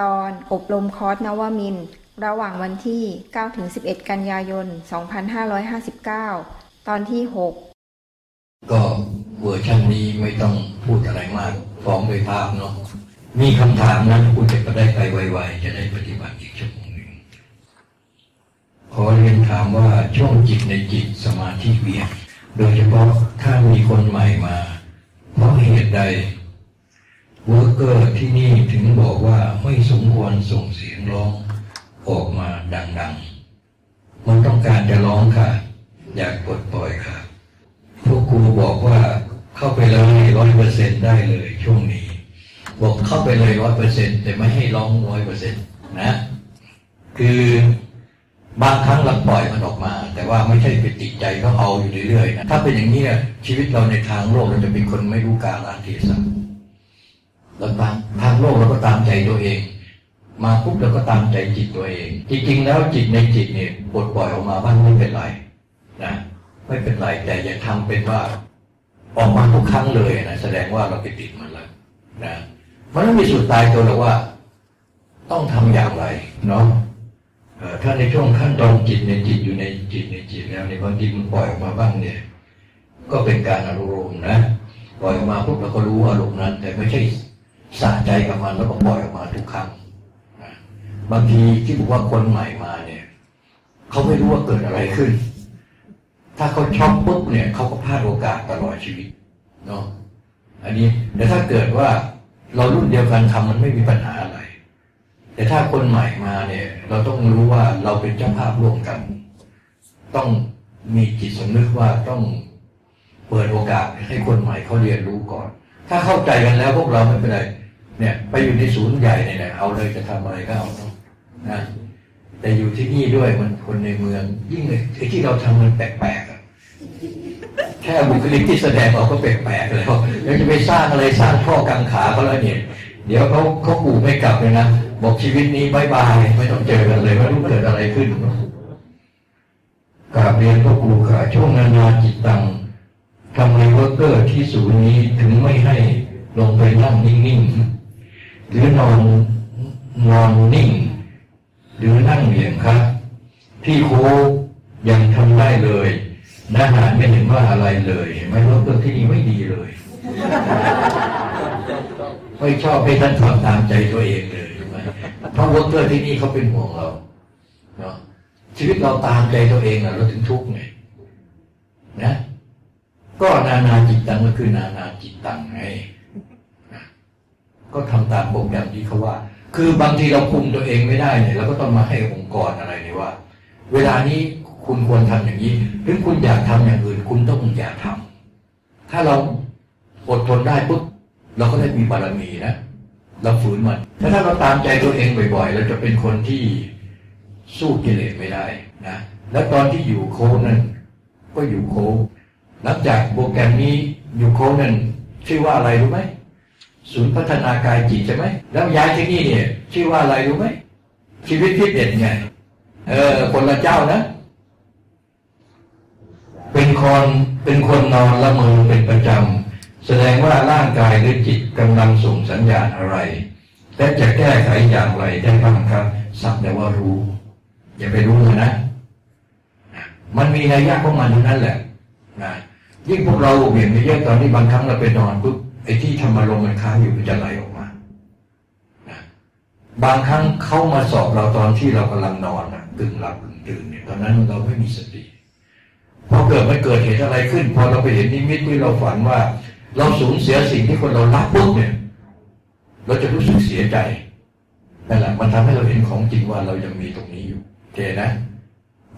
ตอนอบรมคอร์สนวมิน ระหว่างวันที่ 9-11 กันยายน 2559 ตอนที่ 6 ก็เวอร์ชันนี้ไม่ต้องพูดอะไรมากฟ้องโดยภาพเนาะมีคำถามนั้นคุณจะได้ไปไวๆ จะได้ปฏิบัติอีกชั่วโมงหนึ่งขอเรียนถามว่าช่วงจิตในจิตสมาธิเวียนโดยเฉพาะถ้ามีคนใหม่มา เพราะเหตุใด worker ที่นี่ถึงบอกว่าไม่สมควรส่งเสียงร้องออกมาดังๆ มันต้องการจะร้องค่ะ อยากปลดปล่อยค่ะ พวกครูบอกว่าเข้าไปเลยร้อยเปอร์เซ็นต์ได้เลยช่วงนี้ บอกเข้าไปเลยร้อยเปอร์เซ็นต์แต่ไม่ให้ร้องร้อยเปอร์เซ็นต์นะ คือบางครั้งเราปล่อยมันออกมา แต่ว่าไม่ใช่ไปติดใจเขาเอาอยู่เรื่อยๆนะถ้าเป็นอย่างนี้ชีวิตเราในทางโลกเราจะเป็นคนไม่รู้กาลเทศะ เราตามทางโลกเราก็ตามใจตัวเอง มาปุ๊บเราก็ตามใจจิตตัวเอง จริงๆแล้วจิตในจิตเนี่ยปลดปล่อยออกมาบ้างไม่เป็นไรนะไม่เป็นไรแต่อย่าทำเป็นว่า ออกมาทุกครั้งเลยนะแสดงว่าเราไปติดมันแล้วนะมันไม่มีสุดตายตัวหรอกว่า ต้องทำอย่างไรเนาะถ้าในช่วงขั้นตอนจิตในจิตอยู่ในจิตในจิตแล้วในบางทีมันปล่อยออกมาบ้างเนี่ย ก็เป็นการอารมณ์นะปล่อยออกมาปุ๊บเราก็รู้อารมณ์นั้น แต่ไม่ใช่ สะใจกับมันแล้วก็ปล่อยออกมาทุกครั้งบางทีที่บอกว่าคนใหม่มาเนี่ยเขาไม่รู้ว่าเกิดอะไรขึ้น ถ้าเขาช็อกปุ๊บเนี่ยเขาก็พลาดโอกาสตลอดชีวิตเนาะอันนี้แต่ถ้าเกิดว่าเรารุ่นเดียวกันทำมันไม่มีปัญหาอะไร แต่ถ้าคนใหม่มาเนี่ย เราต้องรู้ว่าเราเป็นเจ้าภาพร่วมกัน ต้องมีจิตสำนึกว่าต้องเปิดโอกาสให้คนใหม่เขาเรียนรู้ก่อน ถ้าเข้าใจกันแล้วพวกเราไม่เป็นไร เนี่ยไปอยู่ในศูนย์ใหญ่เนี่ยเอาเลยจะทำอะไรก็เอานะแต่อยู่ที่นี่ด้วยมันคนในเมือง ยิ่งเลยไอ้ที่เราทำมันแปลกๆแค่บุคลิกที่แสดงเราก็แปลกๆแล้วยังจะไปสร้างอะไรสร้างข้อกังขาเขาแล้วเนี่ยเดี๋ยวเขาเขาปู่ไม่กลับเลยนะบอกชีวิตนี้บายบายไม่ต้องเจอกันเลยไม่รู้เกิดอะไรขึ้นกราบเรียนพ่อครูค่ะช่วงนานาจิตตังทำไมเวิร์เกอร์ที่ศูนย์นี้ถึงไม่ให้ลงไปนั่งนิ่งๆ หรือนอนนอนนิ่ง หรือนั่งเหลี่ยงครับพี่ครูยังทำได้เลยนาหารไม่เห็นว่าอะไรเลยไม่รู้เรื่องที่นี่ไม่ดีเลย ไม่ชอบให้ท่านทำตามใจตัวเองเลยใช่ไหมเพราะวอร์เกอร์ที่นี่เขาเป็นห่วงเราเนาะชีวิตเราตามใจตัวเองเราถึงทุกข์ไงนะ ก็นานาจิตตังก็คือนานาจิตตังไง ก็ทำตามโปรแกรมที่เขาว่า คือบางทีเราคุมตัวเองไม่ได้เนี่ยเราก็ต้องมาให้องค์กรอะไรเนี่ยว่า เวลานี้คุณควรทำอย่างนี้ หรือคุณอยากทำอย่างอื่น คุณต้องอยากทำถ้าเราอดทนได้ปุ๊บเราก็ได้มีบารมีนะเราฝืนมันถ้าถ้าเราตามใจตัวเองบ่อยๆเราจะเป็นคนที่สู้กิเลสไม่ได้นะแล้วตอนที่อยู่โค้งนั้นก็อยู่โค้งหลังจากโปรแกรมนี้อยู่โค้งนั้นชื่อว่าอะไรรู้ไหม ศูนย์พัฒนากายจิตใช่ไหมแล้วย้ายที่นี่เนี่ยชื่อว่าอะไรรู้ไหมชีวิตพิเด็ดไงเออ คนละเจ้านะ เป็นคนเป็นคนนอนละเมอเป็นประจำแสดงว่าร่างกายหรือจิตกำลังส่งสัญญาณอะไรและจะแก้ไขอย่างไรได้บ้างครับสักแต่ว่ารู้ อย่าไปรู้เลยนะ มันมีนัยยะของมันเท่นั้นแหละนะยิ่งพวกเราเบี่ยงไปเยอะตอนนี้บางครั้งเราไปนอนปุ๊บ ไอ้ที่ทำอารมณ์มันค้างอยู่มันจะไหลออกมานะบางครั้งเขามาสอบเราตอนที่เรากำลังนอนนะกึ่งหลับกึ่งตื่นเนี่ยตอนนั้นเราไม่มีสติพอเกิดมันเกิดเหตุอะไรขึ้น พอเราไปเห็นนิมิตที่เราฝันว่า เราสูญเสียสิ่งที่คนเรารักปุ๊บเนี่ยเราจะรู้สึกเสียใจนั่นแหละมันทำให้เราเห็นของจริงว่าเรายังมีตรงนี้อยู่โอเคนะ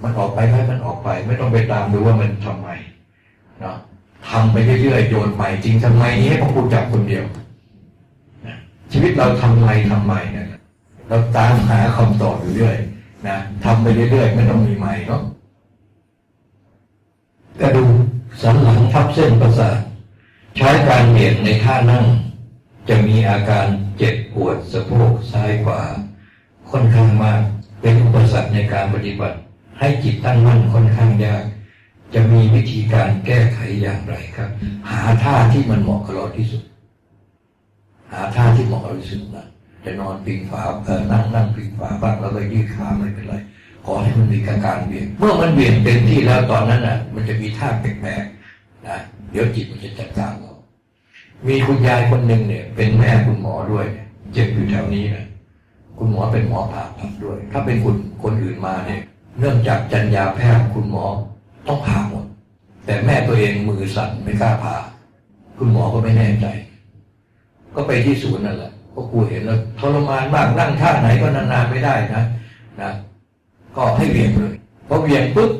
มันออกไปให้มันออกไป ไม่ต้องไปตามดูว่ามันทำไมเนาะ ทำไปเรื่อยๆโยนไปจริงทำไมนี้ให้พระครูจับคนเดียวชีวิตเราทำไมทำไมเนี่ยเราตามหาคำตอบอยู่เรื่อยนะทำไปเรื่อยๆไม่ต้องมีใหม่เนาะกระดูกสันหลังทับเส้นประสาทใช้การเหยียดในท่านั่ง จะมีอาการเจ็บปวดสะโพกซ้ายขวาค่อนข้างมากเป็นอุปสรรคในการปฏิบัติ ให้จิตตั้งมั่นค่อนข้างยาก จะมีวิธีการแก้ไขอย่างไรครับ หาท่าที่มันเหมาะกับเราที่สุด หาท่าที่เหมาะกับเราที่สุดนะจะนอนพิงฝาเออนั่งนั่งพิงฝาบ้างแล้วก็ยืดขาไม่เป็นไรขอให้มันมีอาการเบี่ยงเมื่อมันเบี่ยงเต็มที่แล้วตอนนั้นน่ะ มันจะมีท่าแปลกๆนะเดี๋ยวจิตมันจะจัดการเรามีคุณยายคนหนึ่งเนี่ย เป็นแม่คุณหมอด้วยเจ็บอยู่แถวนี้นะคุณหมอเป็นหมอผ่าตัดด้วย ถ้าเป็นคุณคนอื่นมาเนี่ยเนื่องจากจรรยาแพทย์คุณหมอ ต้องผ่าหมด แต่แม่ตัวเองมือสั่นไม่กล้าผ่า คุณหมอก็ไม่แน่ใจ ก็ไปที่ศูนย์นั่นแหละก็ครูเห็นแล้วทรมานมากนั่งท่าไหนก็นานๆไม่ได้นะนะก็ให้เวียงเลยพอเวียงปุ๊บ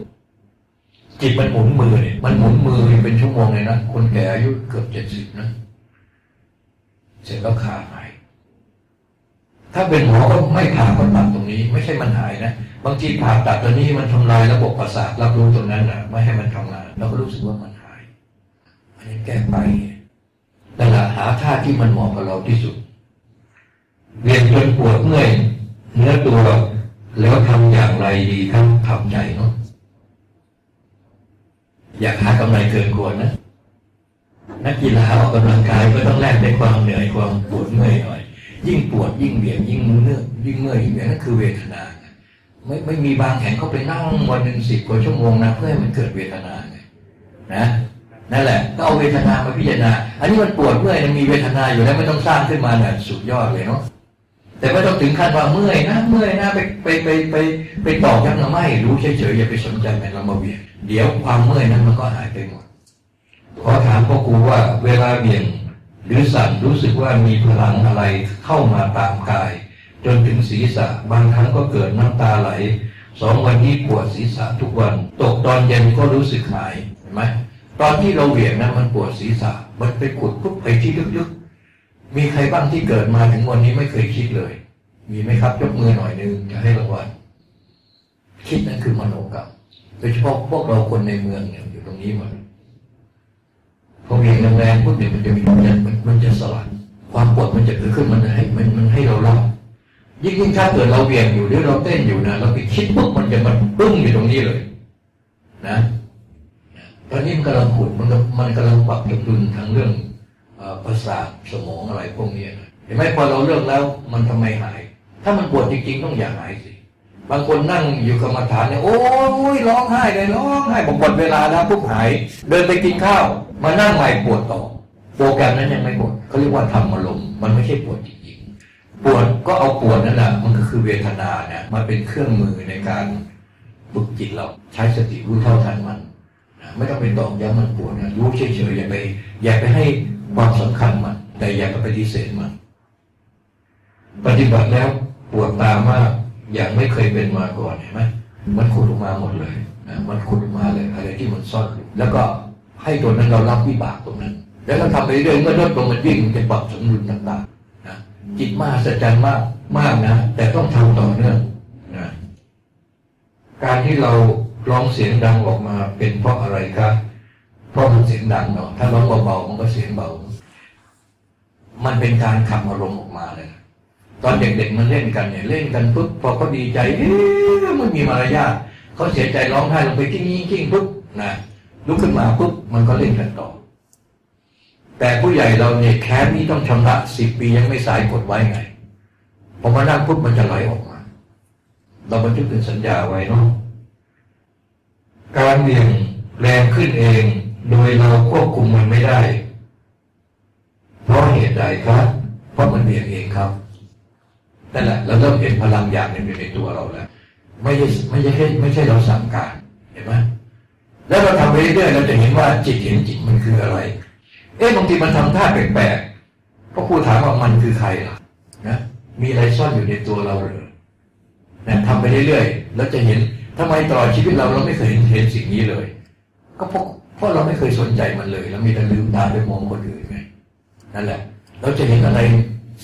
จิตมันหมุนมือเนี่ยมันหมุนมือเป็นชั่วโมงเลยนะคนแก่อายุเกือบเจ็ดสิบนะเสร็จแล้วขาหาย ถ้าเป็นหมอก็ไม่ผ่าก็ตัดตรงนี้ ไม่ใช่มันหายนะ บางทีผ่าตัดตัวนี้มันทำลายระบบประสาทรับรู้ตรงนั้นนะไม่ให้มันทำงานเราก็รู้สึกว่ามันหายอันนี้แก้ไปแต่ละหาท่าที่มันเหมาะกับเราที่สุด เรียนจนปวดเมื่อยเนื้อตัวแล้วทำอย่างไรดีครับทำใจเนาะอยากหากำไรเกินควรนะนักกีฬาออกกำลังกายก็ต้องแลกด้วยความเหนื่อยความปวดเมื่อยหน่อย ยิ่งปวดยิ่งเบียดยิ่งมือเนื้อยิ่งเมื่อยยิ่งเบียดนั่นคือเวทนาไม่ไม่มีบางแข่งเขาไปนั่งวันหนึ่งสิบกว่าชั่วโมงนะเพื่อให้มันเกิดเวทนาไงนะนั่นแหละก็เอาเวทนามาพิจารณา อันนี้มันปวดเมื่อยมีเวทนาอยู่แล้วไม่ต้องสร้างขึ้นมาเนี่ยสุดยอดเลยเนาะแต่ไม่ต้องถึงขั้นว่าเมื่อยนะเมื่อยนะไปไปไปไปไปตอกย้ำเราไม่รู้เฉยๆอย่าไปสนใจมันเรามาเวียนเดี๋ยวความเมื่อยนั้นมันก็หายไปหมดขอถามพ่อครูว่าเวลาเบี่ยง หรือสั่นรู้สึกว่ามีพลังอะไรเข้ามาตามกาย จนถึงศีรษะบางครั้งก็เกิดน้ำตาไหลสองวันนี้ปวดศีรษะทุกวัน ตกตอนเย็นก็รู้สึกหายเห็นไหมตอนที่เราเบี่ยงนะมันปวดศีรษะ มันไปขุดปุ๊บไปที่ลึกๆมีใครบ้างที่เกิดมาถึงวันนี้ไม่เคยคิดเลย มีไหมครับยกมือหน่อยนึงจะให้รางวัลคิดนั่นคือมโนกรรมโดยเฉพาะพวกเราคนในเมืองเนี่ยอยู่ตรงนี้หมด พอเวียงแรงๆปุ๊บเนี่ยมันจะมีมันมันจะสลัดความปวดมันจะเกิดขึ้นมันให้มันมันให้เรารับยิ่งยิ่งถ้าเกิดเราเวียงอยู่หรือเราเต้นอยู่นะเราไปคิดปุ๊บมันจะมันปึ้งอยู่ตรงนี้เลย นะตอนนี้มันกำลังขุดมันมันกำลังปรับสมดุลทางเรื่องประสาทสมองอะไรพวกนี้เห็นไหมพอเราเลิกแล้วมันทำไมหาย ถ้ามันปวดจริงๆต้องอย่าหายสิบางคนนั่งอยู่กรรมฐานเนี่ยโอ้ยร้องไห้เลยร้องไห้บอกหมดเวลาแล้วปุ๊บหาย เดินไปกินข้าว มานั่งใหม่ปวดต่อ โปรแกรมนั้นยังไม่หมดเขาเรียกว่าทำอารมณ์มันไม่ใช่ปวดจริงๆปวดก็เอาปวดนั่นแหละมันก็คือเวทนาเนี่ยมาเป็นเครื่องมือในการฝึกจิตเราใช้สติรู้เท่าทันมันไม่ต้องไปตอกย้ำมันปวดนะรู้เฉยๆอย่าไปอย่าไปให้ความสำคัญมันแต่อย่าไปปฏิเสธมัน ปฏิบัติแล้วปวดตามากอย่างไม่เคยเป็นมาก่อนเห็นไหมมันขุดออกมาหมดเลยนะมันขุดออกมาเลยอะไรที่มันซ่อนแล้วก็ ให้ตัวนั้นเรารับวิบากตรงนั้น แล้วเราทำไปเรื่อยเมื่อลดลงมันวิ่งจะปรับสมดุลต่างๆนะจิตมหัศจรรย์มากมากนะ แต่ต้องทำต่อเนื่องนะการที่เราร้องเสียงดังออกมาเป็นเพราะอะไรครับเพราะมันเสียงดังเนาะถ้าร้องเบาๆมันก็เสียงเบา มันเป็นการขับอารมณ์ออกมาเลยตอนเด็กๆมันเล่นกันเนี่ยเล่นกันปุ๊บพอเขาดีใจเอ๊ะมันมีมารยาทเขาเสียใจร้องไห้ลงไปกิ้งกิ้งปุ๊บนะลุกขึ้นมาปุ๊บ มันก็เล่นกันต่อ แต่ผู้ใหญ่เราเนี่ยแค้นนี้ต้องชำระสิบปียังไม่สายกดไว้ไงพอมานั่งปุ๊บมันจะไหลออกมา เราบันทึกเป็นสัญญาไว้เนาะการเบี่ยงแรงขึ้นเอง โดยเราควบคุมมันไม่ได้ เพราะเหตุใดครับ เพราะมันเบี่ยงเองครับนั่นแหละเราเริ่มเห็นพลังอย่างนึ่งอยู่ในตัวเราแล้ว ไม่ใช่ไม่ใช่ไม่ใช่เราสั่งการเห็นไหม แล้วเราทำไปเรื่อยๆเราจะเห็นว่าจิตเห็นจิตมันคืออะไร เอ๊ะบางทีมันทำท่าแปลกๆพอครูถามว่ามันคือใครล่ะนะมีอะไรซ่อนอยู่ในตัวเราหรือนะทำไปเรื่อยๆแล้วจะเห็นทำไมตลอดชีวิตเราเราไม่เคยเห็นเห็นสิ่งนี้เลย ก็เพราะเพราะเราไม่เคยสนใจมันเลยแล้วมีแต่ลืมตาไปมองคนอื่นไงนั่นแหละ เราจะเห็นอะไร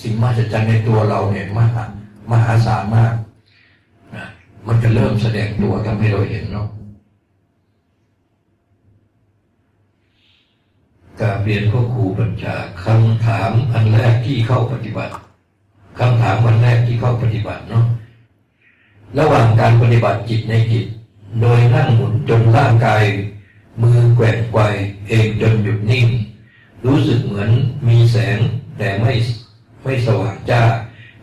สิ่งมหัศจรรย์ในตัวเราเนี่ยมหามหาศาลมากนะมันจะเริ่มแสดงตัวทำให้เราเห็นเนาะ การเรียนพ่อครูบัญชาคำถามอันแรกที่เข้าปฏิบัติคำถามวันแรกที่เข้าปฏิบัติเนาะระหว่างการปฏิบัติจิตในจิต โดยนั่งหมุนจนร่างกาย มือแกว่งไกวเองจนหยุดนิ่ง รู้สึกเหมือนมีแสงแต่ไม่ไม่สว่างจ้า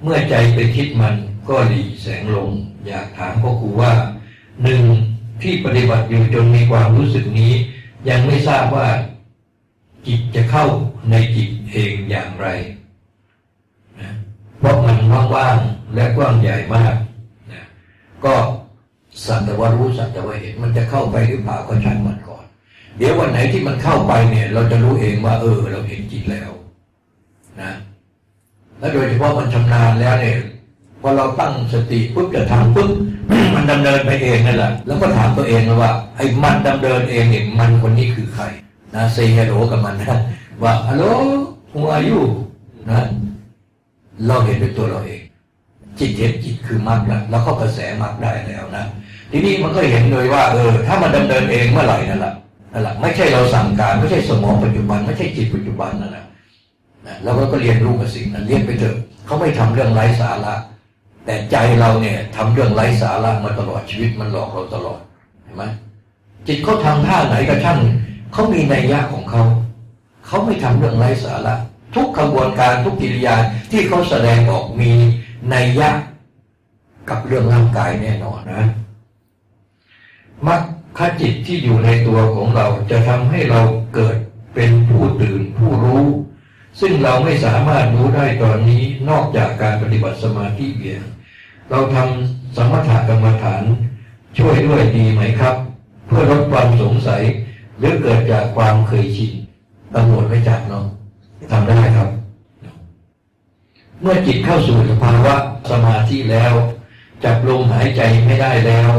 เมื่อใจไปคิดมันก็หลีแสงลง อยากถามพ่อครูว่าหนึ่งที่ปฏิบัติอยู่จนมีความรู้สึกนี้ ยังไม่ทราบว่า จิตจะเข้าในจิตเองอย่างไรนะเพราะมันว่างๆและกว้างใหญ่มากนะก็สัตว์วารู้สัตว์เห็นมันจะเข้าไปหรือเปล่าก็ช่างมันก่อน เดี๋ยววันไหนที่มันเข้าไปเนี่ย เราจะรู้เองว่า เออ เราเห็นจิตแล้วนะแล้วโดยเฉพาะมันชำนาญแล้วเนี่ยพอเราตั้งสติปุ๊บจะทำปุ๊บมันดำเนินไปเองนั่นแหละแล้วก็ถามตัวเองว่าไอ้มันดำเนินเองเนี่ยมันคนนี้คือใคร นะเซฮัลโหลกับมันนะว่าฮัลโหลหัวอายุนะเราเห็นด้วยตัวเราเอง จิตเห็นจิตคือมรรคแล้วเราก็กระแสมรรคได้แล้วนะทีนี้มันก็เห็นเลยว่าเออถ้ามันดำเนินเองเมื่อไหร่นั่นแหละนั่นแหละไม่ใช่เราสั่งการไม่ใช่สมองปัจจุบัน ไม่ใช่จิตปัจจุบันนั่นแหละนะเราก็เรียนรู้กับสิ่งนั้นเรียนไปเถอะเขาไม่ทำเรื่องไร้สาระ แต่ใจเราเนี่ยทำเรื่องไร้สาระมาตลอดชีวิตมันหลอกเราตลอดเห็นไหมจิตเขาทำท่าไหนก็ช่าง เขามีนัยยะของเขา เขาไม่ทำเรื่องไร้สาระทุกกระบวนการทุกกิริยาที่เขาแสดงออกมีนัยยะกับเรื่องร่างกายแน่นอนนะมรรคจิตที่อยู่ในตัวของเราจะทำให้เราเกิดเป็นผู้ตื่นผู้รู้ ซึ่งเราไม่สามารถรู้ได้ตอนนี้นอกจากการปฏิบัติสมาธิเพียงเราทำสมถะกรรมฐานช่วยด้วยดีไหมครับ เพื่อลดความสงสัย หรือเกิดจากความเคยชินตำรวจไม่จับเนาะทำได้ครับ เมื่อจิตเข้าสู่สภาวะสมาธิแล้ว จับลมหายใจไม่ได้แล้ว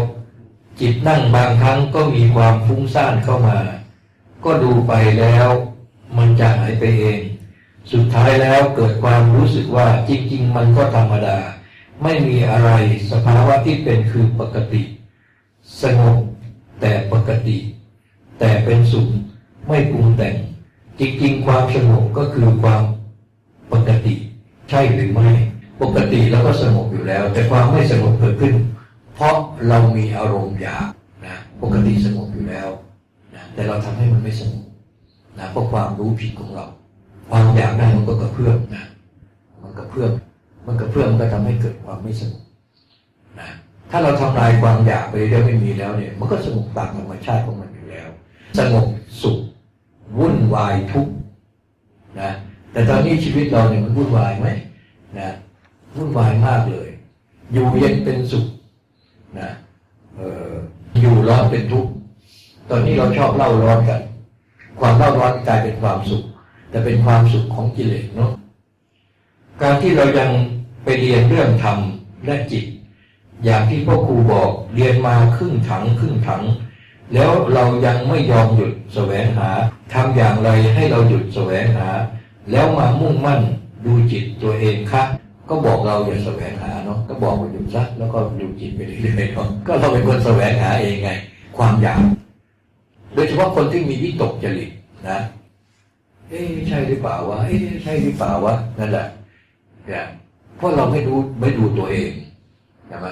จิตนั่งบางครั้งก็มีความฟุ้งซ่านเข้ามา ก็ดูไปแล้ว มันจะหายไปเอง สุดท้ายแล้วเกิดความรู้สึกว่าจริง ๆ มันก็ธรรมดา ไม่มีอะไรสภาวะที่เป็นคือปกติ สงบแต่ปกติ แต่เป็นสุขไม่ปรุงแต่ง จริงๆ ความสงบก็คือความปกติ ใช่หรือไม่ ปกติแล้วก็สงบอยู่แล้ว แต่ความไม่สงบเกิดขึ้น เพราะเรามีอารมณ์อยากนะปกติสงบอยู่แล้วนะแต่เราทำให้มันไม่สงบนะเพราะความรู้ผิดของเรา ความอยากได้มันก็กระเพื่อมนะมันกระเพื่อมมันกระเพื่อมมันก็ทำให้เกิดความไม่สงบนะถ้าเราทำลายความอยากไปเรื่อยไม่มีแล้วเนี่ย มันก็สงบตามธรรมชาติของมัน สงบสุขวุ่นวายทุกข์นะแต่ตอนนี้ชีวิตเราเนี่ยมันวุ่นวายไหมนะวุ่นวายมากเลย อยู่เย็นเป็นสุขนะเอออยู่ร้อนเป็นทุกข์ตอนนี้เราชอบเล่าร้อนกัน ความเล่าร้อนกลายเป็นความสุข แต่เป็นความสุขของกิเลสเนาะการที่เรายังไปเรียนเรื่องธรรมและจิต อย่างที่พ่อครูบอกเรียนมาครึ่งถังครึ่งถัง แล้วเรายังไม่ยอมหยุดแสวงหาทำอย่างไรให้เราหยุดแสวงหา แล้วมามุ่งมั่นดูจิตตัวเองค่ะก็บอกเราอย่าแสวงหาเนาะก็บอกว่าหยุดซะแล้วก็ดูจิตไปเรื่อยๆเนาะก็เราเป็นคนแสวงหาเองไง ความอยากโดยเฉพาะคนที่มีวิตกจริตนะเอ๊ใช่หรือเปล่าวะเอ๊ใช่หรือเปล่าวะนั่นแหละเนี่ยเพราะเราไม่ดูไม่ดูตัวเองใช่ไหม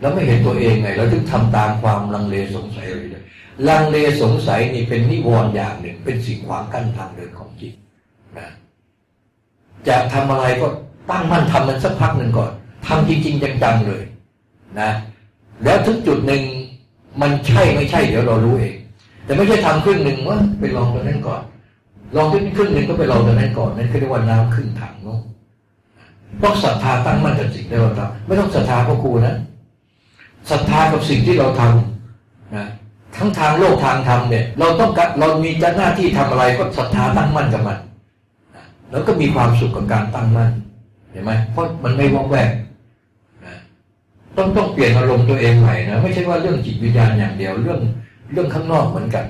แล้วไม่เห็นตัวเองไง เราถึงทำตามความลังเลสงสัยเลยลังเลสงสัยนี่เป็นนิวรณ์อย่างหนึ่ง เป็นสิ่งขวางกั้นทางเดินของจิตนะจะทำอะไรก็ตั้งมั่นทำมันสักพักหนึ่งก่อนทำจริง ๆ จังๆเลย นะ แล้วถึงจุดหนึ่งมันใช่ไม่ใช่เดี๋ยวเรารู้เอง แต่ไม่ใช่ทำครึ่งหนึ่งว่าไปลองตรงนั้นก่อน ลองขึ้นครึ่งหนึ่งก็ไปลองตรงนั้นก่อนนั่นคือเรียกว่าน้ำครึ่งถังเนาะต้องศรัทธาตั้งมั่นกับสิ่งที่เราทำไม่ต้องศรัทธาพระครูนะ ศรัทธากับสิ่งที่เราทำนะทั้งทางโลกทางธรรมเนี่ย เราต้องการเรามีหน้าที่ทำอะไรก็ศรัทธาตั้งมั่นกับมันนะแล้วก็มีความสุขกับการตั้งมั่นเห็นไหมเพราะมันไม่ว่องแวกนะต้องต้องเปลี่ยนอารมณ์ตัวเองใหม่นะไม่ใช่ว่าเรื่องจิตวิญญาณอย่างเดียวเรื่องเรื่องข้างนอกเหมือนกัน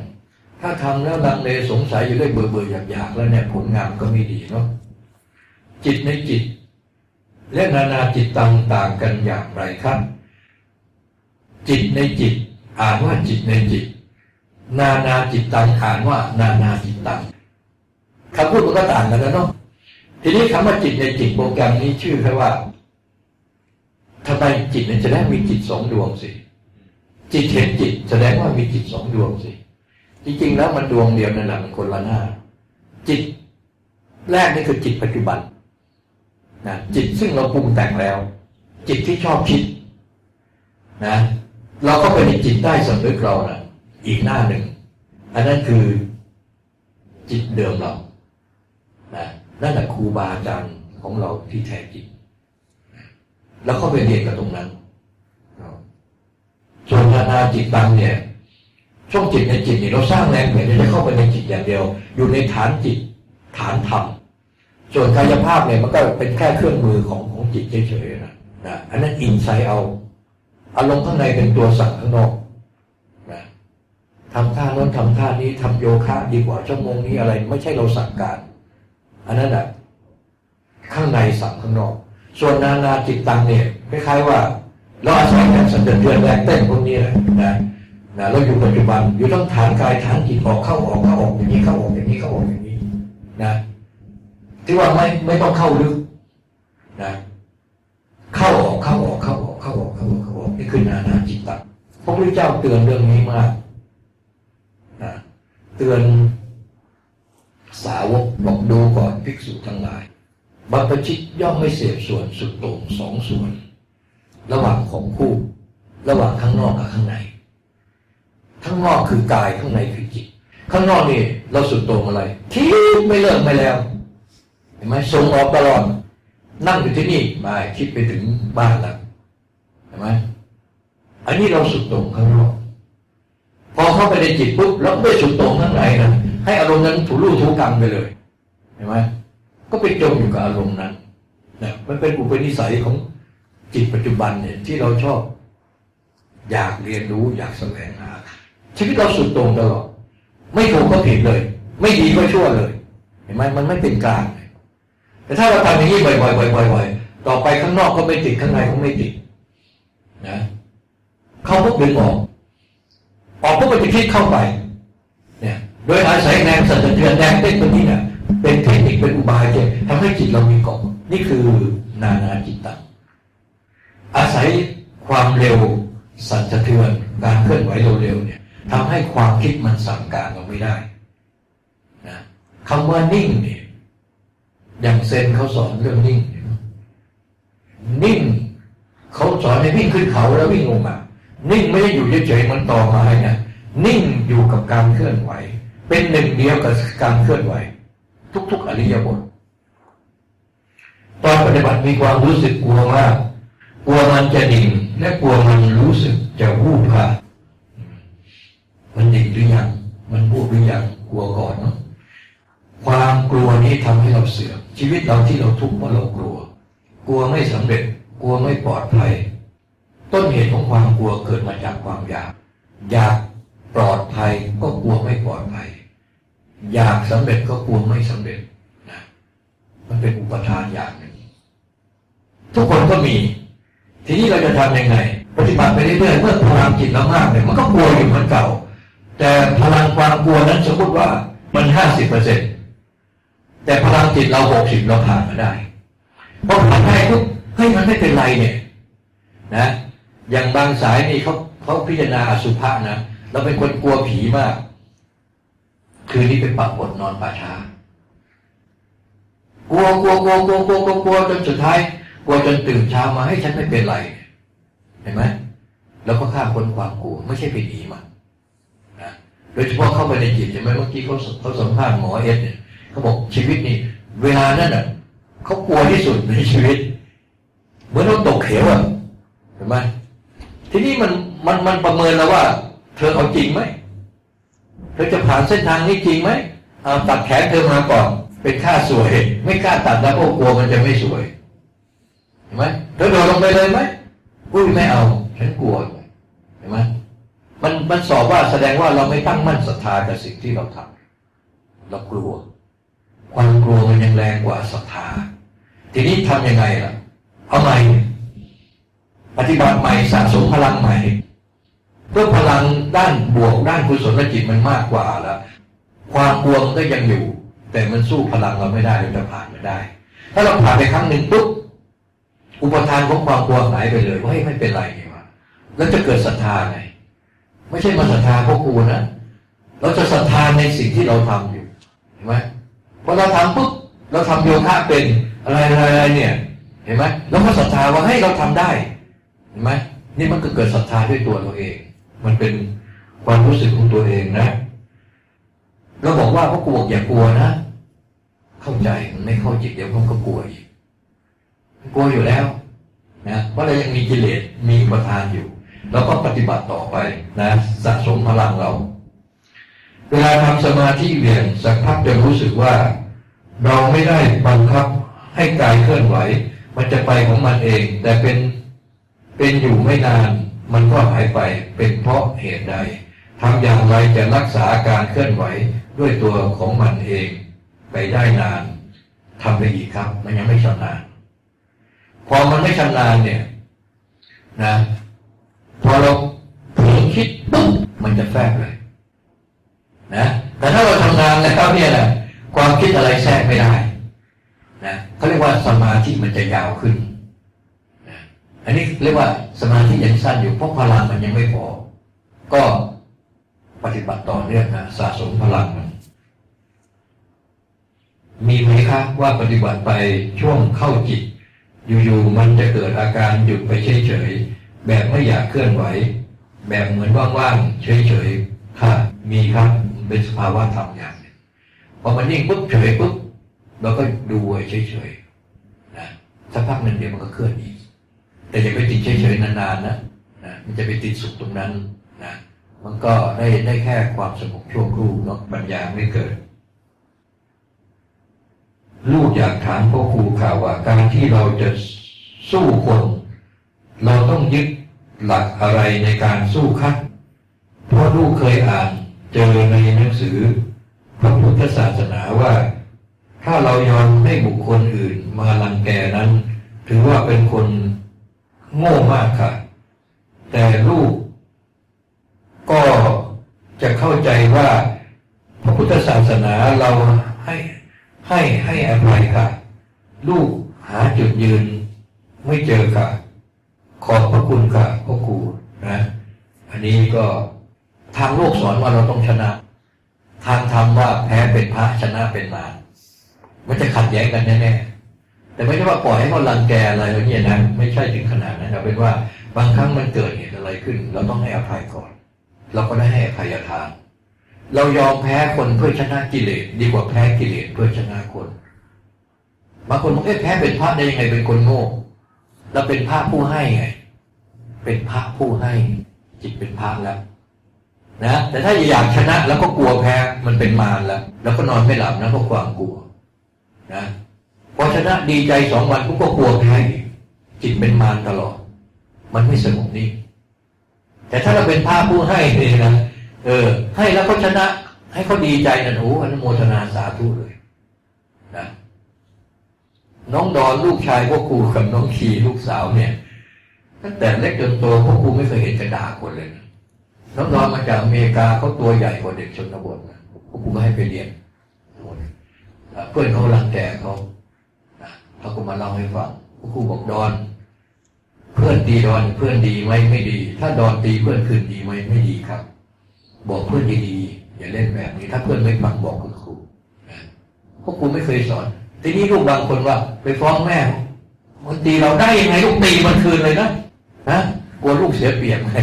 ถ้าทำแล้วลังเลสงสัยอยู่ด้วยเบื่อเบื่ออยากอยากแล้วเนี่ยผลงานก็ไม่ดีเนาะจิตในจิต และนานาจิตต่างต่างกันอย่างไรครับ จิตในจิต อ่านว่าจิตในจิต นานาจิตตังอ่านว่า นานาจิตตังคำพูดมันก็ต่างกันแล้วเนาะทีนี้คำว่าจิตในจิตโปรแกรมนี้ชื่อแค่ว่าทำไมจิตเนี่ยจะได้มีจิตสองดวงสิจิตเห็นจิตแสดงว่ามีจิตสองดวงสิจริงๆแล้วมันดวงเดียวนั่นแหละมันคนละหน้า จิตแรกนี่คือจิตปัจจุบันนะจิตซึ่งเราปรุงแต่งแล้ว จิตที่ชอบคิดนะ เราก็ไปในจิตใต้สำนึกเรานะอีกหน้าหนึ่ง อันนั้นคือจิตเดิมเรานะนั่นแหละครูบาอาจารย์ของเราที่แท้จริงแล้วก็ไปเรียนกับตรงนั้นส่วนนานาจิตตังเนี่ย ช่วงจิตในจิตเนี่ยเราสร้างแรงเปลี่ยนจะเข้าไปในจิตอย่างเดียว อยู่ในฐานจิตฐานธรรมส่วนกายภาพเนี่ยมันก็เป็นแค่เครื่องมือของของจิตเฉยๆนะนะอันนั้นอินไซเอา อารมณ์ข้างในเป็นตัวสั่งข้างนอกนะทำท่าโน้นทำท่านี้ทำโยคะ ดีกว่าชั่วโมงนี้อะไร ไม่ใช่เราสั่งการ อันนั้นแหะข้างในสั่งข้างนอก ส่วนนานาจิตตังเนี่ยคล้ายๆว่า เราอาศัยการสันเดือนแรงเต้นพวกนี้นะนะนะเราอยู่ปัจจุบันอยู่ต้องฐานกายฐานจิตออกเข้าออกเข้าออกอย่างนี้เข้าออกอย่างนี้เข้าออกอย่างนี้นะที่ว่าไม่ไม่ต้องเข้าลึกนะเข้าออกเข้าออกเข้าออก ขึ้นอนานาจิตตังพระพุทธเจ้าเตือนเรื่องนี้มากนะเตือนสาวกบอกดูก่อนภิกษุทั้งหลาย บัพชิตย่อมไม่เสียส่วนสุดโต่งสองส่วน ระหว่างของคู่ ระหว่างข้างนอกกับข้างใน ข้างนอกคือกายข้างในคือจิต ข้างนอกนี่เราสุดโต่งอะไรคิดไม่เลิกไม่แล้วเห็นไหมส่งออกตลอดนั่งอยู่ที่นี่มาคิดไปถึงบ้านแล้วเห็นไหม อันนี้เราสุดโต่งข้างนอกพอเข้าไปในจิตปุ๊บเราไม่สุดโต่งข้างในนะให้อารมณ์นั้นถูรูถูกรรมไปเลยเห็นไหมก็ไปจมอยู่กับอารมณ์นั้นนะมันเป็นอุปนิสัยของจิตปัจจุบันเนี่ยที่เราชอบ อยากเรียนรู้อยากแสวงหาชีวิตเราสุดโต่งตลอดไม่ถูกก็ผิดเลย ไม่ดีก็ชั่วเลย เห็นไหมมันไม่เป็นกลางแต่ถ้าเราทำอย่างนี้บ่อยๆบ่อยๆต่อไปข้างนอกก็ไม่ติดข้างในก็ไม่ติดนะ เข้าปุ๊บดึงออก ออกปุ๊บมันจะคิดเข้าไปเนี่ยโดยอาศัยแรงสั่นสะเทือนแรงเต้นตัวนี้เนี่ยเป็นเทคนิคเป็นอุบายจะทำให้จิตเรามีเกาะนี่คือนานาจิตตังอาศัยความเร็วสั่นสะเทือนการเคลื่อนไหวเร็วๆเนี่ยทำให้ความคิดมันสั่งการเราไม่ได้นะคำว่านิ่งเนี่ยอย่างเซนเขาสอนเรื่องนิ่ง นิ่งเขาสอนให้วิ่งขึ้นเขาแล้ววิ่งลงมา นิ่งไม่ได้อยู่เฉยๆมันต่อมานะนิ่งอยู่กับการเคลื่อนไหว เป็นหนึ่งเดียวกับการเคลื่อนไหว ทุก ๆ อริยบทตอนปฏิบัติมีความรู้สึกกลัวมากกลัวมันจะดิ่งและกลัวมันรู้สึกจะวูบค่ะมันดิ่งหรือยัง มันวูบหรือยังกลัวก่อนเนาะความกลัวนี้ทำให้เราเสื่อมชีวิตเราที่เราทุกข์เพราะเรากลัว กลัวไม่สำเร็จ กลัวไม่ปลอดภัย ต้นเหตุของความกลัวเกิดมาจากความอยาก อยากปลอดภัยก็กลัวไม่ปลอดภัย อยากสำเร็จก็กลัวไม่สำเร็จนะมันเป็นอุปทานอย่างหนึ่งทุกคนก็มี ทีนี้เราจะทำยังไง ปฏิบัติไปเรื่อยๆเมื่อพลังจิตเรามากเนี่ยมันก็กลัวอยู่เหมือนเก่า แต่พลังความกลัวนั้นสมมติว่ามันห้าสิบเปอร์เซ็นแต่พลังจิตเราหกสิบเราผ่านมาได้เพอผ่านได้ปุ๊บเฮ้ยมันไม่เป็นไรเนี่ย นะ อย่างบางสายนี่เขาเขาพิจารณาอสุภะนะเราเป็นคนกลัวผีมาก คืนนี้เป็นปักบดนอนป่าช้ากลัวกลัวกลัวกลัวกลัวกลัวกลัวจนสุดท้ายกลัวจนตื่นเช้ามาให้ฉันไม่เป็นไร เห็นไหมแล้วก็ฆ่าคนความกลัวไม่ใช่ไปหนีมันนะโดยเฉพาะเข้าไปในจิตใช่ไหมเมื่อกี้เขาเขาสัมภาษณ์หมอเอสเนี่ยเขาบอกชีวิตนี่เวลานั้นอะเขากลัวที่สุดในชีวิตเหมือนเราตกเขวอะเห็นไหม ทีนี้มันมันมันประเมินแล้วว่า เธอเอาจริงไหมเธอจะผ่านเส้นทางนี้จริงไหมเอาตัดแขนเธอมาก่อน เป็นค่าสวย ไม่กล้าตัดแล้วเพราะกลัวมันจะไม่สวยเห็นไหมเธอโดดลงไปเลยไหมอุ้ยไม่เอาฉันกลัวเห็นไหมมันมันสอบว่าแสดงว่าเราไม่ตั้งมั่นศรัทธากับสิ่งที่เราทำเรากลัว ความกลัวมันยังแรงกว่าศรัทธา ทีนี้ทำยังไงล่ะเอาใหม่ ปฏิบัติใหม่สะสมพลังใหม่เพื่อพลังด้านบวกด้านกุศลจิตมันมากกว่าแล้ว ความกลัวมันก็ยังอยู่ แต่มันสู้พลังเราไม่ได้เราจะผ่านไม่ได้ ถ้าเราผ่านไปครั้งหนึ่งปุ๊บอุปทานของความกลัวหายไปเลยว่าไม่เป็นไรนี่วะแล้วจะเกิดศรัทธาไงไม่ใช่มาศรัทธาพราะกลัวนะเราจะศรัทธาในสิ่งที่เราทำอยู่เห็นไหมพอเราทำปุ๊บเราทำโยคะเป็นอะไรอะไรเนี่ย เห็นไหมแล้วก็ศรัทธาว่าให้เราทำได้ ไหมนี่มันก็เกิดศรัทธาด้วยตัวเราเอง มันเป็นความรู้สึกของตัวเองนะเราบอกว่าพระกลัวอย่ากลัวนะ เข้าใจมันไม่เข้าจิตเดี๋ยวผมก็กลัวอีกกลัวอยู่แล้วนะเพราะเรายังมีกิเลสมีอุปทานอยู่เราก็ปฏิบัติต่อไปนะสะสมพลังเรา เวลาทำสมาธิเวียนสักพักจะรู้สึกว่า เราไม่ได้บังคับให้กายเคลื่อนไหว มันจะไปของมันเอง แต่เป็น เป็นอยู่ไม่นาน มันก็หายไปเป็นเพราะเหตุใดทำอย่างไรจะรักษาการเคลื่อนไหวด้วยตัวของมันเอง ไปได้นานทำไปอีกครับ มันยังไม่ชำนาญพอมันไม่ชำนาญเนี่ย นะพอเราเผลอคิดปุ๊บมันจะแฝงเลย นะแต่ถ้าเราทำงานแล้วเนี่ยนะความคิดอะไรแทรกไม่ได้นะเขาเรียกว่าสมาธิมันจะยาวขึ้น อันนี้เรียกว่าสมาธิยังสั้นอยู่เพราะพลังมันยังไม่พอ ก็ปฏิบัติต่อเนื่องนะสะสมพลังมันมีไหมครับว่าปฏิบัติไปช่วงเข้าจิต อยู่ๆมันจะเกิดอาการหยุดไปเฉยๆแบบไม่อยากเคลื่อนไหว แบบเหมือนว่างๆเฉยๆค่ะ มีครับเป็นสภาวะธรรมอย่างนึงพอมันนิ่งปุ๊บเฉยปุ๊บเราก็ดูไว้เฉยๆนะสักพักหนึ่งเดี๋ยวมันก็เคลื่อนอีก แต่อย่าไปติดเฉยๆนานๆนะนะมันจะไปติดสุขตรงนั้นนะมันก็ได้ได้แค่ความสงบชั่วครู่เนาะปัญญาไม่เกิด ลูกอยากถามพ่อครูข่าวว่า การที่เราจะสู้คน เราต้องยึดหลักอะไรในการสู้ครับเพราะลูกเคยอ่านเจอในหนังสือพระพุทธศาสนาว่า ถ้าเรายอมให้บุคคลอื่นมาลังแกนั้น ถือว่าเป็นคน โง่มากค่ะ แต่ลูก ก็จะเข้าใจว่าพระพุทธศาสนาเราให้ให้ให้อภัยค่ะ ลูกหาจุดยืนไม่เจอค่ะ ขอบพระคุณค่ะพ่อครูนะ อันนี้ก็ทางโลกสอนว่าเราต้องชนะ ทางธรรมว่าแพ้เป็นพระชนะเป็นมารมันจะขัดแย้งกันแน่ๆ แต่ไม่ใช่ว่าปล่อยให้เขารังแกอะไรแล้วเนี่ยนะไม่ใช่ถึงขนาดนั้นเอาเป็นว่าบางครั้งมันเกิดเหตุอะไรขึ้น เราต้องให้อภัยก่อน เราก็ได้ให้อภัยทานเรายอมแพ้คนเพื่อชนะกิเลสดีกว่าแพ้กิเลสเพื่อชนะคนบางคนบอกเอ๊ะแพ้เป็นพระได้ยังไงเป็นคนโง่เราเป็นพระผู้ให้ไง เป็นพระผู้ให้ จิตเป็นพระแล้วนะแต่ถ้าอยากชนะแล้วก็กลัวแพ้มันเป็นมารแล้ว แล้วก็นอนไม่หลับนะเพราะความกลัว นะ พอชนะดีใจสองวันก็กลัวแพ้อีกจิตเป็นมารตลอด มันไม่สงบนิ่แต่ถ้าเราเป็นพระผู้ให้นี่นะเออ ให้แล้วก็ชนะ ให้เขาดีใจนะโอ้อนุโมทนาสาธุเลยนะน้องดอนลูกชายพวกครูกับน้องขีลูกสาวเนี่ยตั้งแต่เล็กจนโตพวกครูไม่เคยเห็นกระด่าคนเลยนะน้องดอนมาจากอเมริกาเขาตัวใหญ่กว่าเด็กชนบทนะพวกครูก็ให้ไปเรียนเพื่อนเขาลังแกเขา เขาก็มาเล่าให้ฟังพวกครูบอกดอน เพื่อนตีดอนเพื่อนดีไหมไม่ดี ถ้าดอนตีเพื่อนคืนดีไหมไม่ดีครับ บอกเพื่อนดีๆอย่าเล่นแบบนี้ ถ้าเพื่อนไม่ฟังบอกคุณครูนะพวกครูไม่เคยสอน ทีนี้ลูกบางคนว่า ไปฟ้องแม่มันตีเราได้ยังไงลูกตีมันคืนเลยนะนะกลัวลูกเสียเปรียบไง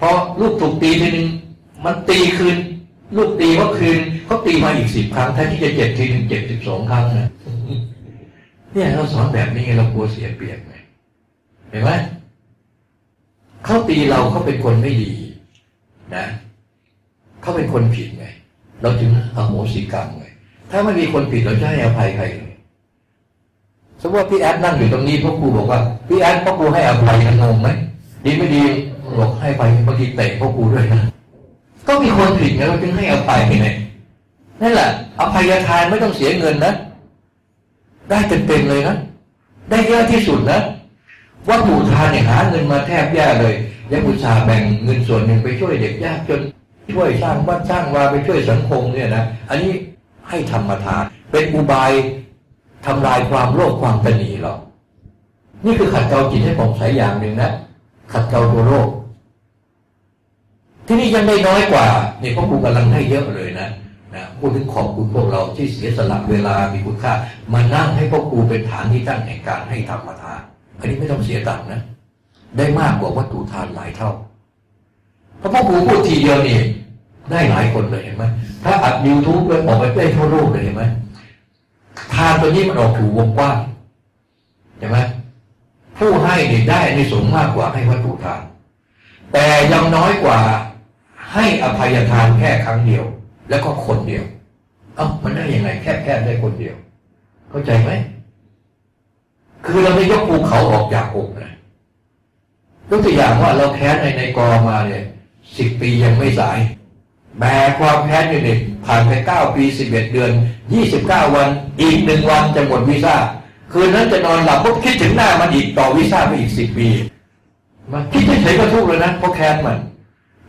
พอลูกถูกตีทีนึงมันตีคืน ลูกตีว่าคืนเขาตีมาอีกสิบครั้งแทนที่จะเจ็บทีหนึ่งเจ็บสิบสองครั้งนะ เนี่ยเราสอนแบบนี้เรากลัวเสียเปรียบไงเห็นไหมเขาตีเราเขาเป็นคนไม่ดี นะเขาเป็นคนผิดไง เราจึงอโหสิกรรมไงถ้าไม่มีคนผิดเราจะให้อภัยใครเลยสมมติว่าพี่แอดนั่งอยู่ตรงนี้พ่อครูบอกว่าพี่แอดพ่อครูให้อภัยกันงงไหมดีไม่ดีบอกให้ไปบางทีเตะพ่อครูด้วยนะก็มีคนผิดไงเราจึงให้อภัยไงนั่นแหละอภัยทานไม่ต้องเสียเงินนะ ได้เต็มๆเลยนะได้เยอะที่สุดนะวัตถุทานเนี่ยหาเงินมาแทบแย่เลยยังอุตส่าห์แบ่งเงินส่วนหนึ่งไปช่วยเด็กยากจนช่วยสร้างวัดสร้างวาไปช่วยสังคมเนี่ยนะอันนี้ให้ธรรมทาน เป็นอุบายทำลายความโลภความตนีหรอกนี่คือขัดเกลาจิตให้ผ่องใสอย่างหนึ่งนะขัดเกลาตัวโลภที่นี่ยังได้น้อยกว่านี่พ่อครูกำลังให้เยอะเลยนะ นะพูดถึงขอบคุณพวกเราที่เสียสละเวลามีคุณค่า มานั่งให้พ่อครูเป็นฐานที่ตั้งแห่งการให้ธรรมทานอันนี้ไม่ต้องเสียตังค์นะ ได้มากกว่าวัตถุทานหลายเท่าเพราะพ่อครูพูดทีเดียวนี่ได้หลายคนเลยเห็นไหมถ้าอัดยูทูบเลยออกไปได้ทั่วโลกเลยเห็นไหมทานตัวนี้มันออกถูวงกว้างเห็นไหมผู้ให้เนี่ยได้ในสูงมากกว่าให้วัตถุทาน แต่ยังน้อยกว่าให้อภัยทานแค่ครั้งเดียว แล้วก็คนเดียว เอ้ามันได้ยังไงแค่แค่ได้คนเดียว เข้าใจไหมคือเราไม่ยกภูเขาออกจากอกนะยกตัวอย่างว่าเราแค้นในในกอมาเนี่ยสิบปียังไม่สายแบกความแค้นอยู่เนี่ยผ่านไปเก้าปีสิบเอ็ดเดือนยี่สิบเก้าวัน อีกหนึ่งวันจะหมดวีซ่าคืนนั้นจะนอนหลับปุ๊บคิดถึงหน้ามันอีกต่อวีซ่าไปอีกสิบปี มันคิดเฉยๆก็ทุกข์เลยนะเพราะแค้นมัน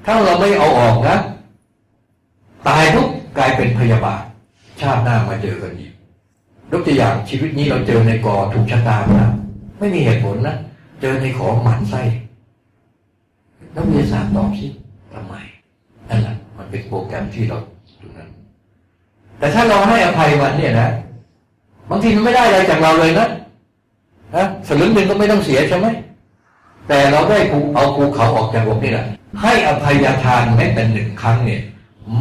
ถ้าเราไม่เอาออกนะ ตายปุ๊บกลายเป็นพยาบาท ชาติหน้ามาเจอกันอีกยกตัวอย่างชีวิตนี้เราเจอในกอถูกชะตานะไม่มีเหตุผลนะเจอในขอหมันไส้นักวิทยาศาสตร์ตอบสิทำไมนั่นแหละมันเป็นโปรแกรมที่เราตรงนั้น แต่ถ้าเราให้อภัยมันเนี่ยนะบางทีมันไม่ได้อะไรจากเราเลยนะนะสลึงหนึ่งก็ไม่ต้องเสียใช่ไหมแต่เราได้ภูเอาภูเขาออกจากอกนี่แหละให้อภัยทานแม้แต่หนึ่งครั้งเนี่ย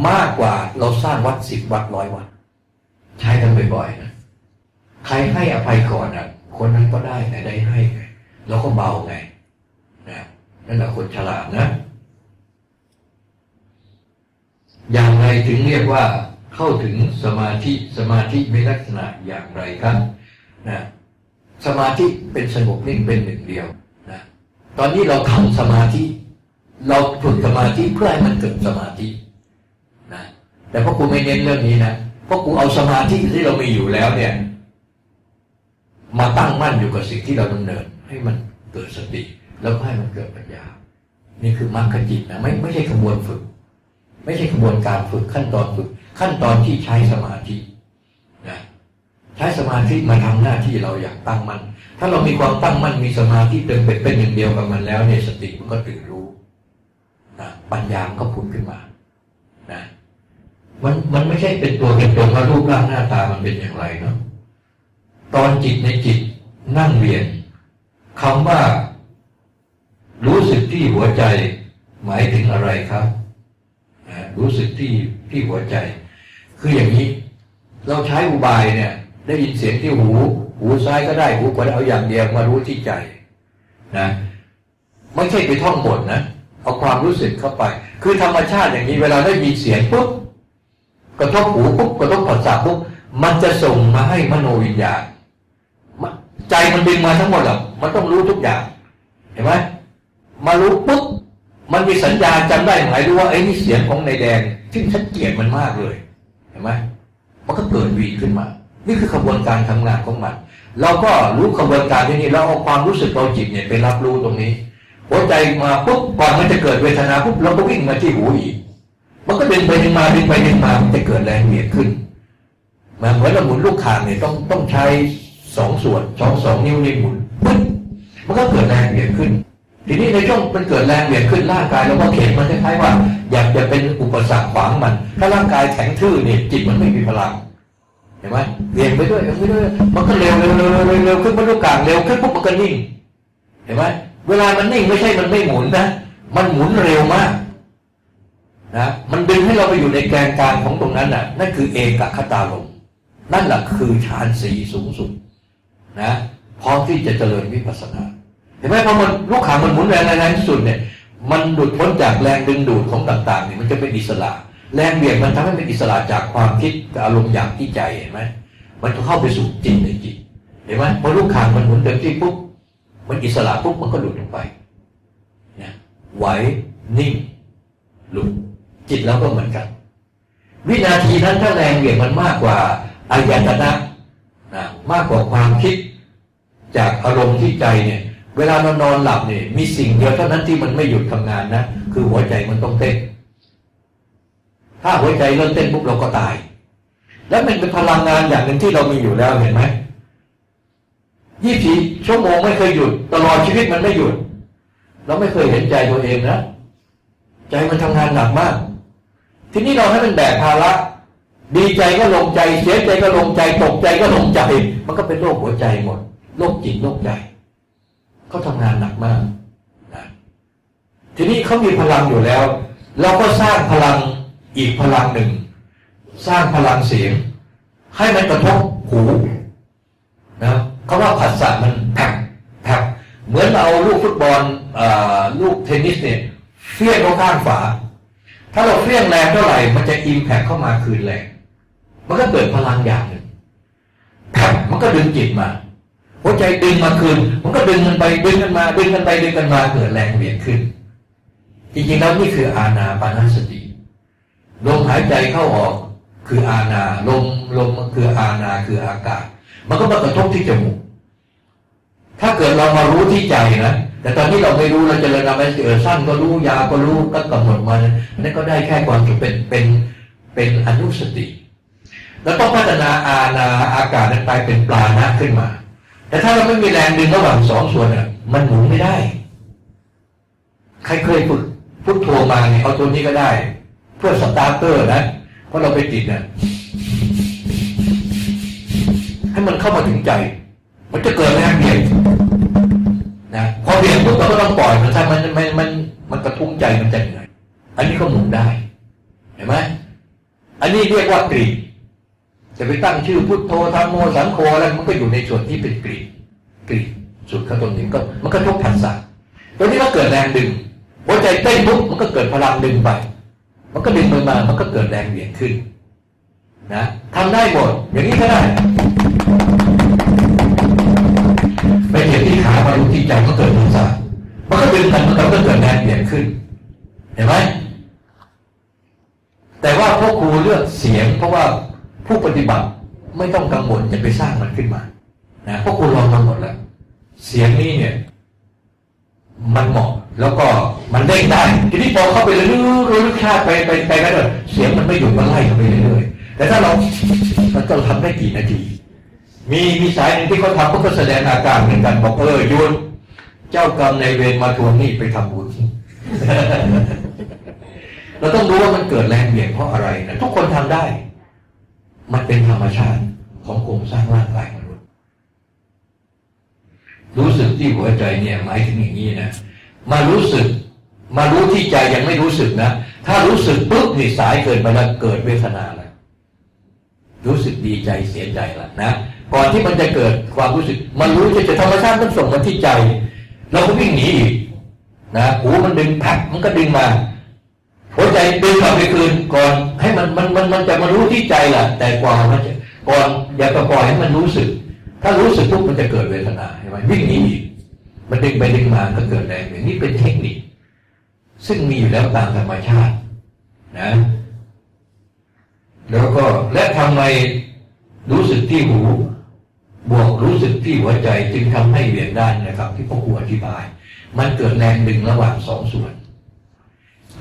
มากกว่าเราสร้างวัดสิบวัดร้อยวัด ใช้กันบ่อยๆนะใครให้อภัยก่อนอะ คนนั้นก็ได้ไงได้ให้ไงแล้วก็เบาไงนะนั่นแหละคนฉลาดนะ อย่างไรถึงเรียกว่าเข้าถึงสมาธิสมาธิมีลักษณะอย่างไรครับนะสมาธิเป็นสงบนิ่งเป็นหนึ่งเดียวนะตอนนี้เราทำสมาธิ เราฝึกสมาธิเพื่อให้มันเกิดสมาธิ แต่พ่อครูไม่เน้นเรื่องนี้นะเพราะครูเอาสมาธิที่เรามีอยู่แล้วเนี่ย มาตั้งมั่นอยู่กับสิ่งที่เราดำเนิน ให้มันเกิดสติ แล้วก็ให้มันเกิดปัญญา นี่คือมรรคจิตนะไม่ไม่ใช่ขบวนฝึก ไม่ใช่ขบวนการฝึกขั้นตอนฝึก ขั้นตอนที่ใช้สมาธินะใช้สมาธิมาทำหน้าที่เราอยางตั้งมั่นถ้าเรามีความตั้งมั่นมีสมาธิเต็มเป็นเป็นหนึ่งเดียวกับมันแล้วเนี่ยสติมันก็ตื่นรู้นะปัญญามันก็ผุดขึ้นมา มันมันไม่ใช่เป็นตัวเป็นตนว่ารูปร่างหน้าตามันเป็นอย่างไรเนาะตอนจิตในจิตนั่งเรียนคำว่า รู้สึกที่หัวใจ หมายถึงอะไรครับรู้สึกที่ที่หัวใจ คืออย่างนี้ เราใช้อุบายเนี่ย ได้ยินเสียงที่หู หูซ้ายก็ได้หูขวาเอาอย่างเดียวมารู้ที่ใจนะไม่ใช่ไปท่องบทนะเอาความรู้สึกเข้าไป คือธรรมชาติอย่างนี้เวลาได้ยินเสียงปุ๊บ กระทบหูปุ๊บกระทบผัสสะปุ๊บมันจะส่งมาให้มโนวิญญาณใจมันดึงมาทั้งหมดหรอกมันต้องรู้ทุกอย่าง เห็นไหมมารู้ปุ๊บมันมีสัญญาจำได้หมายรู้ว่าไอ้นี่เสียงของนายแดงที่ฉันเกลียดมันมากเลย เห็นไหมมันก็เกิดวีขึ้นมา นี่คือขบวนการทำงานของมัน เราก็รู้ขบวนการที่นี่เราเอาความรู้สึกเราจิตเนี่ยไปรับรู้ตรงนี้ หัวใจมาปุ๊บก่อนมันจะเกิดเวทนาปุ๊บเราก็วิ่งมาที่หูอีก มันก็ดึงไปดึงมาดึงไปดึงมามันจะเกิดแรงเหวี่ยงขึ้นมาเหมือนเราหมุนลูกข่างเนี่ยต้องต้องใช้สองส่วนสองสองนิ้วในหมุนปึ๊บมันก็เกิดแรงเหวี่ยงขึ้น ทีนี้ในช่วงมันเกิดแรงเหวี่ยงขึ้นร่างกายเราก็เข็นมันคล้ายๆว่า อยากจะเป็นอุปสรรคขวางมัน ถ้าร่างกายแข็งทื่อเนี่ยจิตมันไม่มีพลังเห็นไหมเหวี่ยงไปด้วยเวี่ยงไปด้วยมันก็เร็วเร็วเร็วเร็วเร็วขึ้นมันลูกกลางเร็วขึ้นปุ๊บมันก็นิ่ง เห็นไหมเวลามันนิ่งไม่ใช่มันไม่หมุนนะ มันหมุนเร็วมาก นะมันดึงให้เราไปอยู่ในแกนกลางของตรงนั้นน่ะนั่นคือเอกคตาลมนั่นแหละคือฌานสีสูงสุดนะพร้อมที่จะเจริญวิปัสสนา เห็นไหมพอมันลูกขามันหมุนแรงแรงที่สุดเนี่ย มันหลุดพ้นจากแรงดึงดูดของต่างๆเนี่ยมันจะเป็นอิสระ แรงเบี่ยงมันทำให้เป็นอิสระจากความคิดอารมณ์อย่างที่ใจเห็นไหมมันก็เข้าไปสู่จิตในจิตเห็นไหมพอลูกขามันหมุนเต็มที่ปุ๊บมันอิสระปุ๊บมันก็หลุดลงไปนี่ยไหวนิ่งหลุด จิตเราก็เหมือนกัน วินาทีนั้นถ้าแรงเบี่ยงมันมากกว่าอายตนะนะมากกว่าความคิด จากอารมณ์ที่ใจเนี่ย เวลาเรานอนหลับเนี่ยมีสิ่งเดียวเท่านั้นที่มันไม่หยุดทำงานนะคือหัวใจมันต้องเต้นถ้าหัวใจเริ่มเต้นปุ๊บเราก็ตาย แล้วมันเป็นพลังงานอย่างหนึ่งที่เรามีอยู่แล้วเห็นไหมยี่สิบชั่วโมงไม่เคยหยุด ตลอดชีวิตมันไม่หยุด เราไม่เคยเห็นใจตัวเองนะ ใจมันทำงานหนักมาก ทีนี้เราให้มันแบกภาระดีใจก็ลงใจ เสียใจก็ลงใจตกใจก็ลงใจ มันก็เป็นโรคหัวใจหมดโรคจิตโรคใจเขาทำงานหนักมากนะทีนี้เขามีพลังอยู่แล้ว เราก็สร้างพลังอีกพลังหนึ่ง สร้างพลังเสียง ให้มันกระทบหูนะเขาว่าผัสสะมันแผบแผบเหมือนเราเอาลูกฟุตบอลลูกเทนนิสเนี่ยเฟี้ยงเข้าข้างฝา ถ้าเราเฟี้ยงแรงเท่าไหร่ มันจะอิมแพคเข้ามาคืนแรงมันก็เกิดพลังอย่างหนึ่งมันก็ดึงจิตมาหัวใจดึงมาคืน มันก็ดึงกันไปดึงกันมา ดึงกันไปดึงกันมาเกิดแรงเวียนขึ้น จริงๆแล้วนี่คืออาณาปานสติลมหายใจเข้าออกคืออาณาลมลมคืออาณาคืออากาศ มันก็มากระทบที่จมูกถ้าเกิดเรามารู้ที่ใจนะ แต่ตอนนี้เราไม่รู้เราจะเลยนำไปเออสั้นก็รู้ยาวก็รู้ก็กำหนดมานั่นก็ได้แค่ความจุเป็นเป็นเป็นอนุสติ แล้วต้องพัฒนาอาณาอากาศนั้นไปเป็นปลานะขึ้นมา แต่ถ้าเราไม่มีแรงดึงระหว่างสองส่วนอะ มันหมุนไม่ได้ ใครเคยฝึกพุทโธมาเนี่ยเอาตัวนี้ก็ได้ เพื่อสตาร์เตอร์นะเพราะเราไปติดเนี่ยให้มันเข้ามาถึงใจ มันจะเกิดแรงเบี่ยน เบี่ยงปุ๊บเราก็ต้องปล่อยมันถ้ามันมันมันมันกระทุ้งใจมันจะเหนื่อยอันนี้ก็หมุนได้ เห็นไหมอันนี้เรียกว่ากรีดจะไปตั้งชื่อพุทโธธรรมโมสังโฆอะไรมันก็อยู่ในส่วนที่เป็นกรีดกรีดสุดข้างตรงนี้ก็มันก็ทุกผัสสะตัวนี้ก็เกิดแรงดึงหัวใจเต้นปุ๊บมันก็เกิดพลังดึงไป มันก็ดึงมันมา มันก็เกิดแรงเหวี่ยงขึ้น นะทำได้หมด อย่างนี้ก็ได้ มารู้ที่ใจก็เกิดมุสามันก็ดึงกันมันก็เกิดแรงเหวี่ยงขึ้น เห็นไหมแต่ว่าพวกครูเลือกเสียง เพราะว่าผู้ปฏิบัติไม่ต้องกังวลจะไปสร้างมันขึ้นมานะพวกครูลองมาหมดแล้ว เสียงนี้เนี่ย มันเหมาะแล้วก็มันเด้งได้ทีนี้พอเข้าไปเรื่อยๆรู้ชาติไปไปไปกันเลยเสียงมันไม่หยุดมันไล่เข้าไปเรื่อยๆแต่ถ้าเรามันจะทำได้กี่นาที มีมีสายหนึ่งที่เขาทำเขาก็แสดงอาการเหมือนกันบอกเออยุนเจ้ากรรมในเวรมาทวงหนี้ไปทำบุญเราต้องรู้ว่ามันเกิดแรงเบี่ยงเพราะอะไรนะทุกคนทำได้ มันเป็นธรรมชาติของโครงสร้างร่างกายมนุษย์รู้สึกที่หัวใจเนี่ยหมายถึงอย่างนี้นะมารู้สึก มารู้ที่ใจยังไม่รู้สึกนะถ้ารู้สึกปุ๊บนี่สายเกินไปแล้วเกิดเวทนาแล้วรู้สึกดีใจเสียใจแล้วนะ ก่อนที่มันจะเกิดความรู้สึก มันรู้เฉยๆธรรมชาติมันส่งมาที่ใจ เราก็วิ่งหนีอีกนะหูมันดึงแผลมันก็ดึงมาหัวใจดึงกลับไปคืนก่อนให้มันมันมันมันจะมารู้ที่ใจแหละแต่กว่ามันจะก่อนอย่าไปปล่อยให้มันรู้สึก ถ้ารู้สึกปุ๊บมันจะเกิดเวทนาใช่ไหมวิ่งหนีอีกมันดึงไปดึงมาก็เกิดแรงอย่างนี้เป็นเทคนิค ซึ่งมีอยู่แล้วตามธรรมชาติ นะ แล้วก็และทำไมรู้สึกที่หู บวกรู้สึกที่หัวใจจึงทำให้เวียนได้นะครับ ที่พ่อครูอธิบาย มันเกิดแรงดึงระหว่างสองส่วน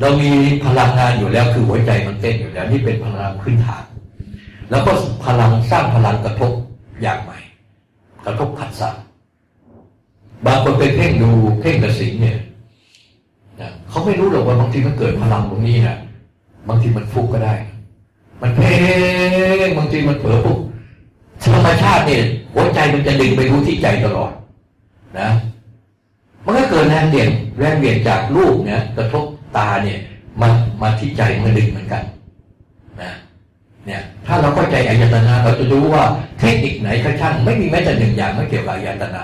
เรามีพลังงานอยู่แล้วคือหัวใจมันเต้นอยู่แล้วนี่เป็นพลังขึ้นฐาน แล้วก็พลังสร้างพลังกระทบอย่างใหม่ กระทบขัดสะบางคนไปเพ่งดูเพ่งกระสินเนี่ยนะเขาไม่รู้หรอกว่าบางทีมันเกิดพลังตรงนี้นะบางทีมันฟุกก็ได้ มันเพ่งบางทีมันเผลอปุ๊บธรรมชาติเนี่ย หัวใจมันจะดึงไปรู้ที่ใจตลอดนะ มันก็เกิดแรงเดี่ยงแรงเบี่ยงจากรูปเนี่ยกระทบตาเนี่ยมามาที่ใจมันดึงเหมือนกันนะเนี่ย ถ้าเราเข้าใจอายตนะ เราจะรู้ว่าเทคนิคไหนก็ช่างไม่มีแม้แต่หนึ่งอย่างไม่เกี่ยวกับอายตนะ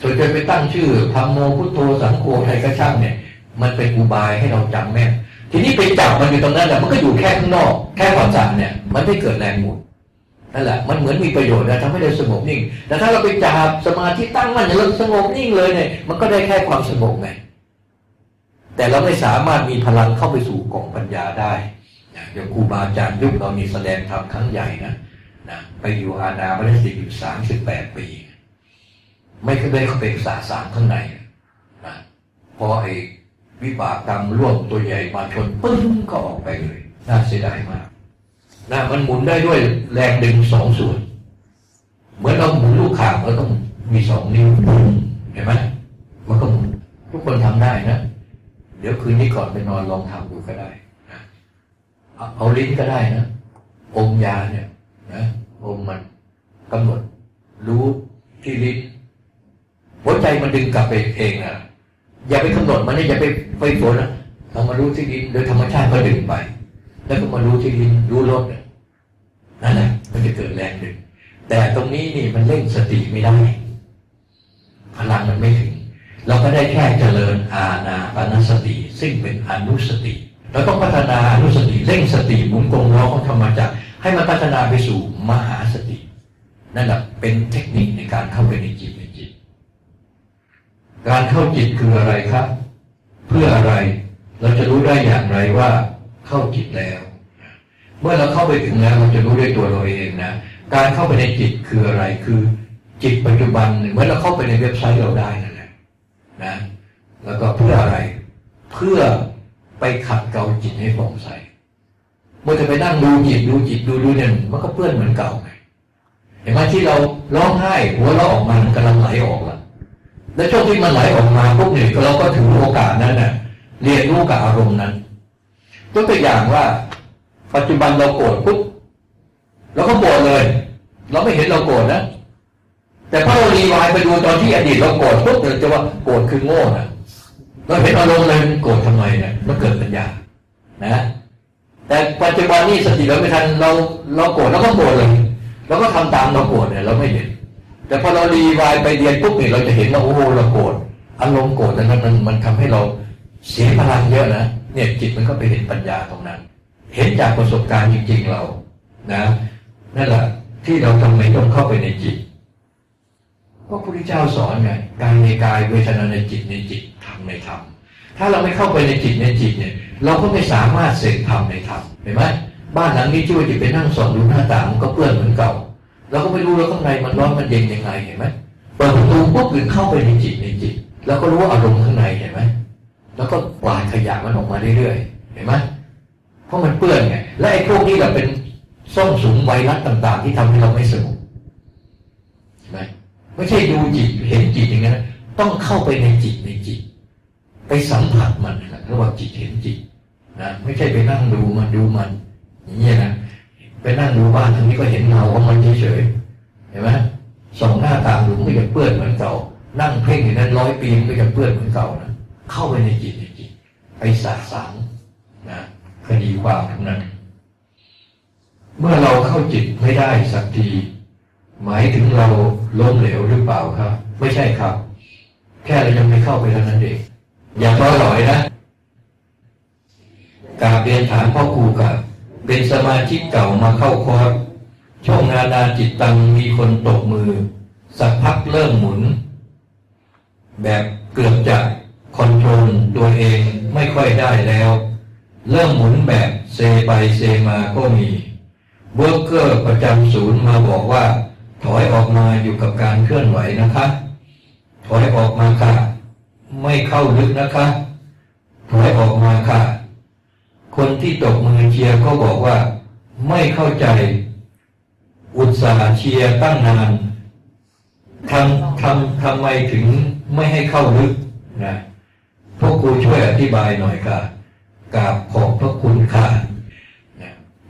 ส่วนจะไปตั้งชื่อธรรมโมพุทโธสังโฆไทยก็ช่างเนี่ย มันเป็นอุบายให้เราจำแม่นทีนี้ไปจับมันอยู่ตรงนั้นแหละมันก็อยู่แค่ข้างนอก แค่ความจับเนี่ย มันไม่เกิดแรงหมุน นั่นแหละมันเหมือนมีประโยชน์นะทำให้เราสงบนิ่ง แต่ถ้าเราไปจับสมาธิตั้งมั่นอย่างเราสงบนิ่งเลยเนี่ยมันก็ได้แค่ความสงบไงแต่เราไม่สามารถมีพลังเข้าไปสู่กล่องปัญญาได้อย่างครูบาอาจารย์ยุคเรามีแสดงธรรมครั้งใหญ่นะนะไปอยู่อาณาบริสิอยู่สามสิบแปดปี ไม่เคยได้เข้าไปศึกษาสามข้างในนะพอไอ้วิบากกรรมร่วมตัวใหญ่มาชนปึ้งก็ออกไปเลย น่าเสียดายมาก นะมันหมุนได้ด้วยแรงดึงสองส่วน เหมือนเราหมุนลูกข่างเราต้องมีสองนิ้วเห็นไหมมันก็หมุนทุกคนทำได้นะ เดี๋ยวคืนนี้ก่อนไปนอนลองทำดูก็ได้นะเอาลิ้นก็ได้นะอมยาเนี่ยนะอมมันกำหนด รู้ที่ลิ้นหัวใจมันดึงกลับไปเองนะอย่าไปกำหนดมันนะอย่าไปไปฝนนะเรามารู้ที่ลิ้นโดยธรรมชาติก็ดึงไป แล้วก็มารู้ที่ลิ้นรู้รสนั่นแหละมันจะเกิดแรงดึง แต่ตรงนี้นี่มันเร่งสติไม่ได้ พลังมันไม่ถึง เราก็ได้แค่เจริญอาณาปานสติ ซึ่งเป็นอนุสติเราต้องพัฒนาอนุสติเร่งสติหมุนกลมล้อของธรรมจักรให้มันพัฒนาไปสู่มหาสตินั่นแหละเป็นเทคนิคในการเข้าไปในจิตในจิต การเข้าจิตคืออะไรครับ เพื่ออะไรเราจะรู้ได้อย่างไรว่า เข้าจิตแล้ว เมื่อเราเข้าไปถึงแล้วเราจะรู้ด้วยตัวเราเองนะการเข้าไปในจิตคืออะไรคือจิตปัจจุบันเมื่อเราเข้าไปในเว็บไซต์เราได้นั่นแหละนะ แล้วก็เพื่ออะไร เพื่อไปขัดเกลาจิตให้ผ่องใสเมื่อจะไปนั่งดูจิตดูจิตดูดูเนี่ยมันก็เปื้อนเหมือนเก่าไงเห็นไหมที่เราร้องไห้หัวเราออกมามันกำลังไหลออกแล้วและช่วงที่มันไหลออกมาปุ๊บเนี่ยเราก็ถือโอกาสนั้นน่ะเรียนรู้กับอารมณ์นั้น ยกตัวอย่างว่า ปัจจุบันเราโกรธปุ๊บเราก็โกรธเลย เราไม่เห็นเราโกรธนะแต่พอเรารีวายไปดูตอนที่อดีตเราโกรธปุ๊บเราจะว่าโกรธคือโง่นะเราเห็นอารมณ์เลยโกรธทำไมเนี่ยมันเกิดปัญญานะ แต่ปัจจุบันนี้สติเราไม่ทันเราเราโกรธเราก็โกรธเลยเราก็ทำตามเราโกรธเนี่ยเราไม่เห็น แต่พอเรารีวายไปเรียนปุ๊บเนี่ยเราจะเห็นว่าโอ้โหเราโกรธอารมณ์โกรธนั้นมันมันทำให้เราเสียพลังเยอะนะ เนี่ยจิตมันก็ไปเห็นปัญญาตรงนั้น เห็นจากประสบการณ์จริง ๆเรา นะนั่นแหละที่เราทำไมต้องเข้าไปในจิตก็พระพุทธเจ้าสอนไงกายในกายเวทนาในจิตในจิตธรรมในธรรมถ้าเราไม่เข้าไปในจิตในจิตเนี่ย เราก็ไม่สามารถเสกธรรมในธรรมเห็นไหมบ้านหลังนี้ช่วยจะไปนั่งส่องดูหน้าต่างมันก็เปื้อนเหมือนเก่าเราก็ไม่รู้ว่าข้างในมันร้อนมันเย็นยังไงเห็นไหมเปิดประตูปุ๊บอื่นเข้าไปในจิตในจิต แล้วก็รู้ว่าอารมณ์ข้างในเห็นไหม แล้วก็กวาดขยะมันออกมาเรื่อยๆเห็นไหมเพราะมันเปื้อนไงและไอ้พวกนี้แหละเป็นซ่องสุมไวรัสต่าง ๆ ที่ทำให้เราไม่สงบเห็นไหมไม่ใช่ดูจิตเห็นจิตอย่างนั้นต้องเข้าไปในจิตในจิต ไปสัมผัสมันนะระหว่างจิตเห็นจิตนะไม่ใช่ไปนั่งดูมันดูมันอย่างนี้นะไปนั่งดูบ้านทางนี้ก็เห็นเงาของมันเฉยๆเห็นไหมสองหน้าต่างหลุมก็ยังเปื้อนเหมือนเก่า นั่งเพ่งอย่างนั้นร้อยปีมันก็ยังเปื้อนเหมือนเก่านะ เข้าไปในจิตในจิต ไปสะสางนะคดีความทั้งนั้น เมื่อเราเข้าจิตไม่ได้สักทีหมายถึงเราล้มเหลวหรือเปล่าครับ ไม่ใช่ครับ แค่เรายังไม่เข้าไปเท่านั้นเองอย่าท้อถอยนะกาเรียนถามพ่อครูกับเป็นสมาชิกเก่ามาเข้าคอร์สช่วงนานาจิตตังมีคนตกมือ สักพักเริ่มหมุน แบบเกือบจะ control ตัวเองไม่ค่อยได้แล้ว เริ่มหมุนแบบเซไปเซมาก็มี worker ประจำศูนย์มาบอกว่า ถอยออกมาอยู่กับการเคลื่อนไหวนะคะ ถอยออกมาค่ะ ไม่เข้าลึกนะคะ ถอยออกมาค่ะ คนที่ตบมือเชียร์ก็บอกว่า ไม่เข้าใจ อุตสาห์เชียร์ตั้งนานทำทำทำไมถึงไม่ให้เข้าลึกนะ พวกครูช่วยอธิบายหน่อยค่ะกราบขอบพระคุณค่ะ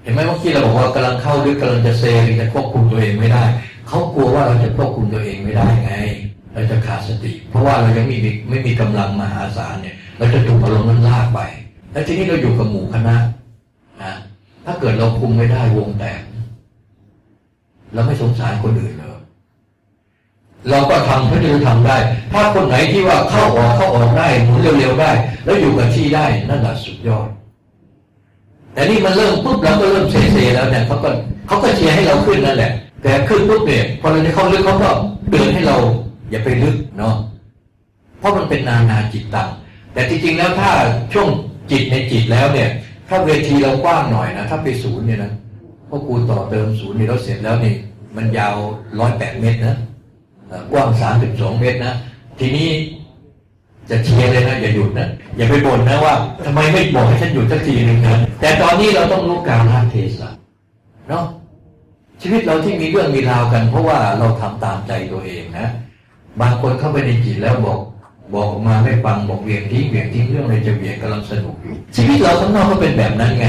เห็นไหมเมื่อกี้เราบอกว่ากำลังเข้าลึกกำลังจะเซจะควบคุมตัวเองไม่ได้ เขากลัวว่าเราจะควบคุมตัวเองไม่ได้ไง เราจะขาดสติ เพราะว่าเรายังมีไม่มีกำลังมหาศาลเนี่ย เราจะถูกอารมณ์นั้นลากไป แล้วทีนี้เราอยู่กับหมู่คณะนะถ้าเกิดเราคุมไม่ได้วงแตกเราไม่สงสารคนอื่นเลย เราก็ทำพื่อที่จะทำได้ ถ้าคนไหนที่ว่าเข้าออกเข้าออกได้หมุนเร็วๆได้ แล้วอยู่กับที่ได้นั่นแหละสุดยอด แต่นี่มันเริ่มปุ๊บเราก็เริ่มเซๆแล้วเนี่ยเขาก็เขาก็เชียร์ให้เราขึ้นนั่นแหละ แต่ขึ้นปุ๊บเนี่ยพอเราจะเข้าลึกเขาก็เตือนให้เราอย่าไปลึกเนาะเพราะมันเป็นนานาจิตตังแต่จริงๆแล้วถ้าช่วงจิตในจิตแล้วเนี่ย ถ้าเวทีเรากว้างหน่อยนะถ้าไปศูนย์เนี่ยนะพวกกูต่อเติมศูนย์นี่เราเสร็จแล้วนี่ มันยาวร้อยแปดเมตรนะ กว้างสามสิบสองเมตรนะ ทีนี้จะเชียร์เลยนะ อย่าหยุดนะอย่าไปบ่นนะว่าทำไมไม่บอกให้ฉันหยุดสักทีหนึ่งนะแต่ตอนนี้เราต้องรู้การละเทศะเนาะชีวิตเราที่มีเรื่องมีราวกัน เพราะว่าเราทำตามใจตัวเองนะบางคนเข้าไปในจิตแล้วบอก บอกออกมาไม่ฟังบอกเวียงทิ้งเวียงทิ้งเรื่องอะไรจะเวียงกำลังสนุกอยู่ชีวิตเราข้างนอกก็เป็นแบบนั้นไง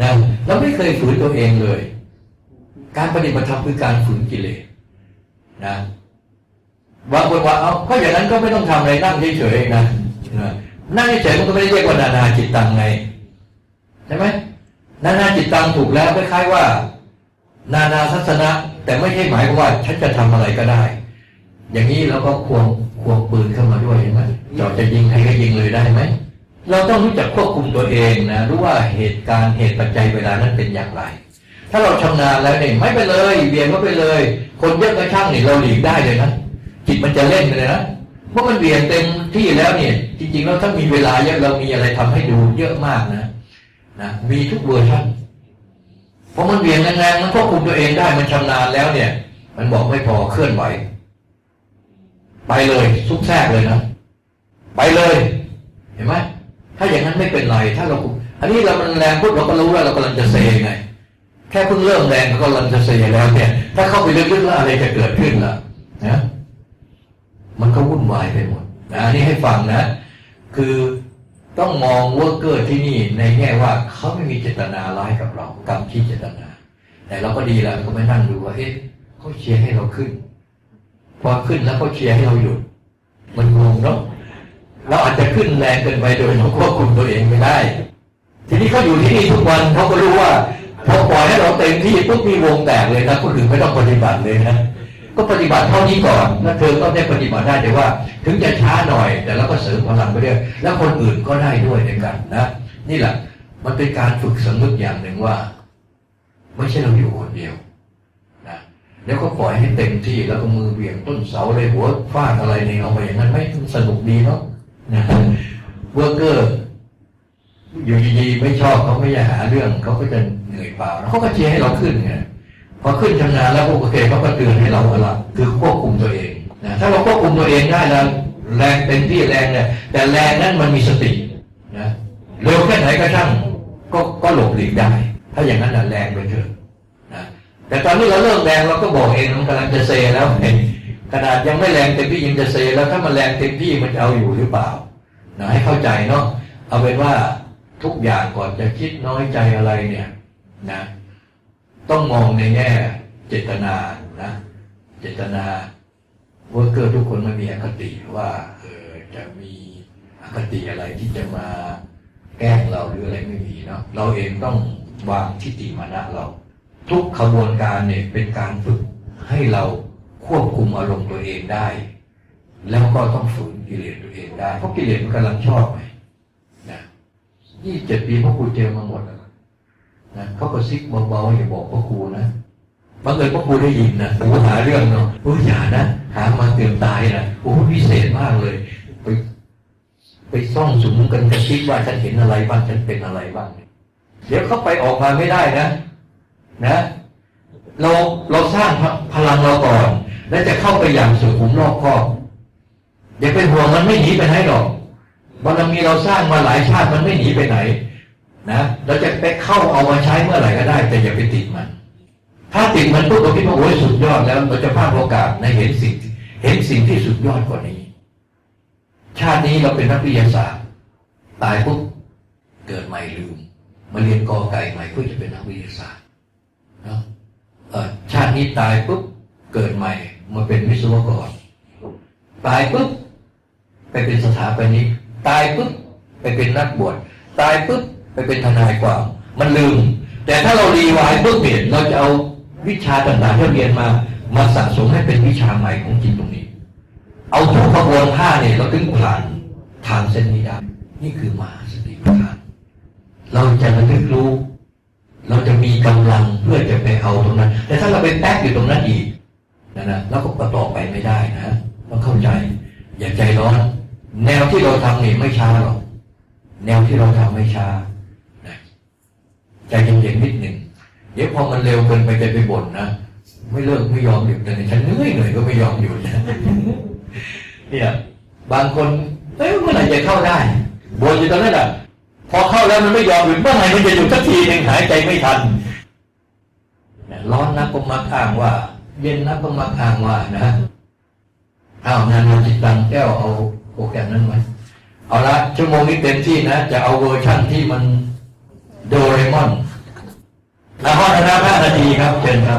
นะเราไม่เคยฝืนตัวเองเลย การปฏิบัติธรรมคือการฝืนกิเลสนะ บางคนว่าเอาก็อย่างนั้นก็ไม่ต้องทำอะไรนั่งเฉยๆนะนะนั่งเฉยมันก็ไม่ได้เรียกว่านานาจิตตังไงใช่ไหมนานาจิตตังถูกแล้วคล้ายๆว่า นานาทัศนะ แต่ไม่ใช่หมายว่าฉันจะทำอะไรก็ได้ อย่างนี้เราก็ควงควงปืนเข้ามาด้วยใช่ไหมจอจะยิงใครก็ยิงเลยได้ไหมเราต้องรู้จักควบคุมตัวเองนะรู้ว่าเหตุการณ์เหตุปัจจัยเวลานั้นเป็นอย่างไร ถ้าเราชำนาญแล้วเนี่ยไม่ไปเลยเบียงก็ไปเลย คนเยอะก็ช่างเนี่ยเราหลีกได้เลยนะ จิตมันจะเล่นไปเลยนะเพราะมันเบียงเต็มที่แล้วเนี่ย จริงๆแล้วถ้ามีเวลาเยอะเรามีอะไรทำให้ดูเยอะมากนะนะมีทุกเวอร์ชันเพราะมันเบียงแรงๆมันควบคุมตัวเองได้มันชำนาญแล้วเนี่ย มันบอกไม่พอเคลื่อนไหวไปเลยซุกแทกเลยนะไปเลย เห็นไหมถ้าอย่างนั้นไม่เป็นไร ถ้าเรา อันนี้เรามันแรงปุ๊บเราก็รู้ว่าเรากำลังจะเซไงแค่เพิ่งเริ่มแรงก็กำลังจะเซแล้วเนี่ย ถ้าเข้าไปลึกๆแล้วอะไรจะเกิดขึ้นล่ะนะ มันก็วุ่นวายไปหมดอันนี้ให้ฟังนะ คือต้องมอง worker ที่นี่ในแง่ว่าเขาไม่มีเจตนาร้ายกับเรากรรมที่เจตนา แต่เราก็ดีแล้วก็ไม่นั่งดูว่าเอ๊ะเขาเชียร์ให้เราขึ้น พอขึ้นแล้วเขาเชียร์ให้เราหยุด มันงงเนาะเราอาจจะขึ้นแรงเกินไปโดยเราควบคุมตัวเองไม่ได้ ทีนี้เขาอยู่ที่นี่ทุกวันเขาก็รู้ว่าพอปล่อยให้เราเต็มที่ปุ๊บมีวงแตกเลยนะคนอื่นไม่ต้องปฏิบัติเลยนะ ก็ปฏิบัติเท่านี้ก่อนแล้วเธอก็ได้ปฏิบัติได้แต่ว่า ถึงจะช้าหน่อย แต่เราก็เสริมพลังไปเรื่อยแล้วคนอื่นก็ได้ด้วยในกันนะนี่แหละมันเป็นการฝึกสำนึกอย่างหนึ่งว่า ไม่ใช่เราอยู่คนเดียวนะแล้วก็ปล่อยให้เต็มที่แล้วก็มือเบี่ยงต้นเสาเลยหัวฟาดอะไรเนี่ยเอาไปอย่างนั้นไม่สนุกดีเนาะนะ worker อยู่ดีๆไม่ชอบเขาไม่อยากหาเรื่องเขาก็จะเหนื่อยเปล่าแล้วเขาก็เชียร์ให้เราขึ้นไง พอขึ้นชำนาญแล้วโอเคเขาก็เตือนให้เราอาละคือควบคุมตัวเองนะถ้าเราควบคุมตัวเองได้แล้วแรงเต็มที่แรงเนี่ยแต่แรงนั้นมันมีสตินะเร็วแค่ไหนก็ช่างก็ก็หลบหลีกได้ ถ้าอย่างนั้นนะแรงไปเถอะนะแต่ตอนนี้เราเริ่มแรงเราก็บอกเองมันกำลังจะเซแล้วเห็นขนาดยังไม่แรงเต็มที่ยังจะเซแล้วถ้ามันแรงเต็มที่มันจะเอาอยู่หรือเปล่านะให้เข้าใจเนาะเอาเป็นว่าทุกอย่างก่อนจะคิดน้อยใจอะไรเนี่ยนะ ต้องมองในแง่เจตนานะ เจตนา worker ทุกคนมันมีอคติว่าเออจะมีอคติอะไรที่จะมาแกล้งเราหรืออะไรไม่มีเนาะเราเองต้องวางทิฏฐิมานะเรา ทุกขบวนการเนี่ยเป็นการฝึกให้เราควบคุมอารมณ์ตัวเองได้ แล้วก็ต้องฝืนกิเลสตัวเองได้ เพราะกิเลสมันกำลังชอบไงนะยี่เจ็ดปีพ่อครูเจอมาหมดแล้ว นะเขาก็ซิกเบาๆอย่าบอกพ่อครูนะบางเอิญพ่อครูได้ยินนะโอ้หาเรื่องเนาะโอ้อย่านะหามาเตือนตายนะโอ้พิเศษมากเลย ไป ไปซ่องสุมกันกระซิบว่าฉันเห็นอะไรบ้างฉันเป็นอะไรบ้าง เดี๋ยวเขาไปออกมาไม่ได้นะ นะ เราเราสร้างพลังเราก่อน แล้วจะเข้าไปอย่างสุขุมรอบคอบอย่าเป็นห่วงมันไม่หนีไปไหนหรอกบารมีเราสร้างมาหลายชาติมันไม่หนีไปไหน นะเราจะไปเข้าเอามาใช้เมื่อไหร่ก็ได้ แต่อย่าไปติดมัน ถ้าติดมันปุ๊บเราคิดว่าโอ้ยสุดยอดแล้วเราจะพลาดโอกาสในเห็นสิ่ง เห็นสิ่งที่สุดยอดกว่านี้ ชาตินี้เราเป็นนักวิทยาศาสตร์ ตายปุ๊บเกิดใหม่ลืม มาเรียนกอไก่ใหม่เพื่อจะเป็นนักวิทยาศาสตร์เนาะชาตินี้ตายปุ๊บเกิดใหม่มาเป็นวิศวกร ตายปุ๊บไปเป็นสถาปนิกตายปุ๊บไปเป็นนักบวชตายปุ๊บ ไปเป็นทนายความมันลืม แต่ถ้าเรารีวายปุ๊บเนี่ยเราจะเอาวิชาต่างๆที่เรียนมา มาสะสมให้เป็นวิชาใหม่ของจิตตรงนี้ เอาทุกขบวนท่าเนี่ยเราถึงผ่านทางเส้นนี้ได้นี่คือมหาสติปัฏฐานเราจะระลึกรู้ เราจะมีกำลังเพื่อจะไปเอาตรงนั้น แต่ถ้าเราไปแป๊กอยู่ตรงนั้นอีกนะนะเราก็กระต่อไปไม่ได้นะต้องเข้าใจ อย่าใจร้อน แนวที่เราทำนี่ไม่ช้าหรอกแนวที่เราทำไม่ช้า ใจเย็นๆนิดหนึ่งเดี๋ยวพอมันเร็วเกินไปจะไปบ่นนะไม่เลิกไม่ยอมหยุดแต่ฉันเหนื่อยเหนื่อยก็ไม่ยอมหยุดนะเนี่ยบางคนเอ้ยเมื่อไหร่จะเข้าได้บ่นอยู่ตอนนั้นอะพอเข้าแล้วมันไม่ยอมหยุดเมื่อไหร่มันจะหยุดสักทีหนึ่งหายใจไม่ทันร้อนนักก็มักอ้างว่า เย็นนักก็มักอ้างว่านะเอ้านานาจิตตังแก้วเอาโปรแกรมนั้นไหมเอาละชั่วโมงนี้เต็มที่นะ จะเอาเวอร์ชั่นที่มัน โดเรมอนแล้วห้องนะห้านาทีครับเชิญครับ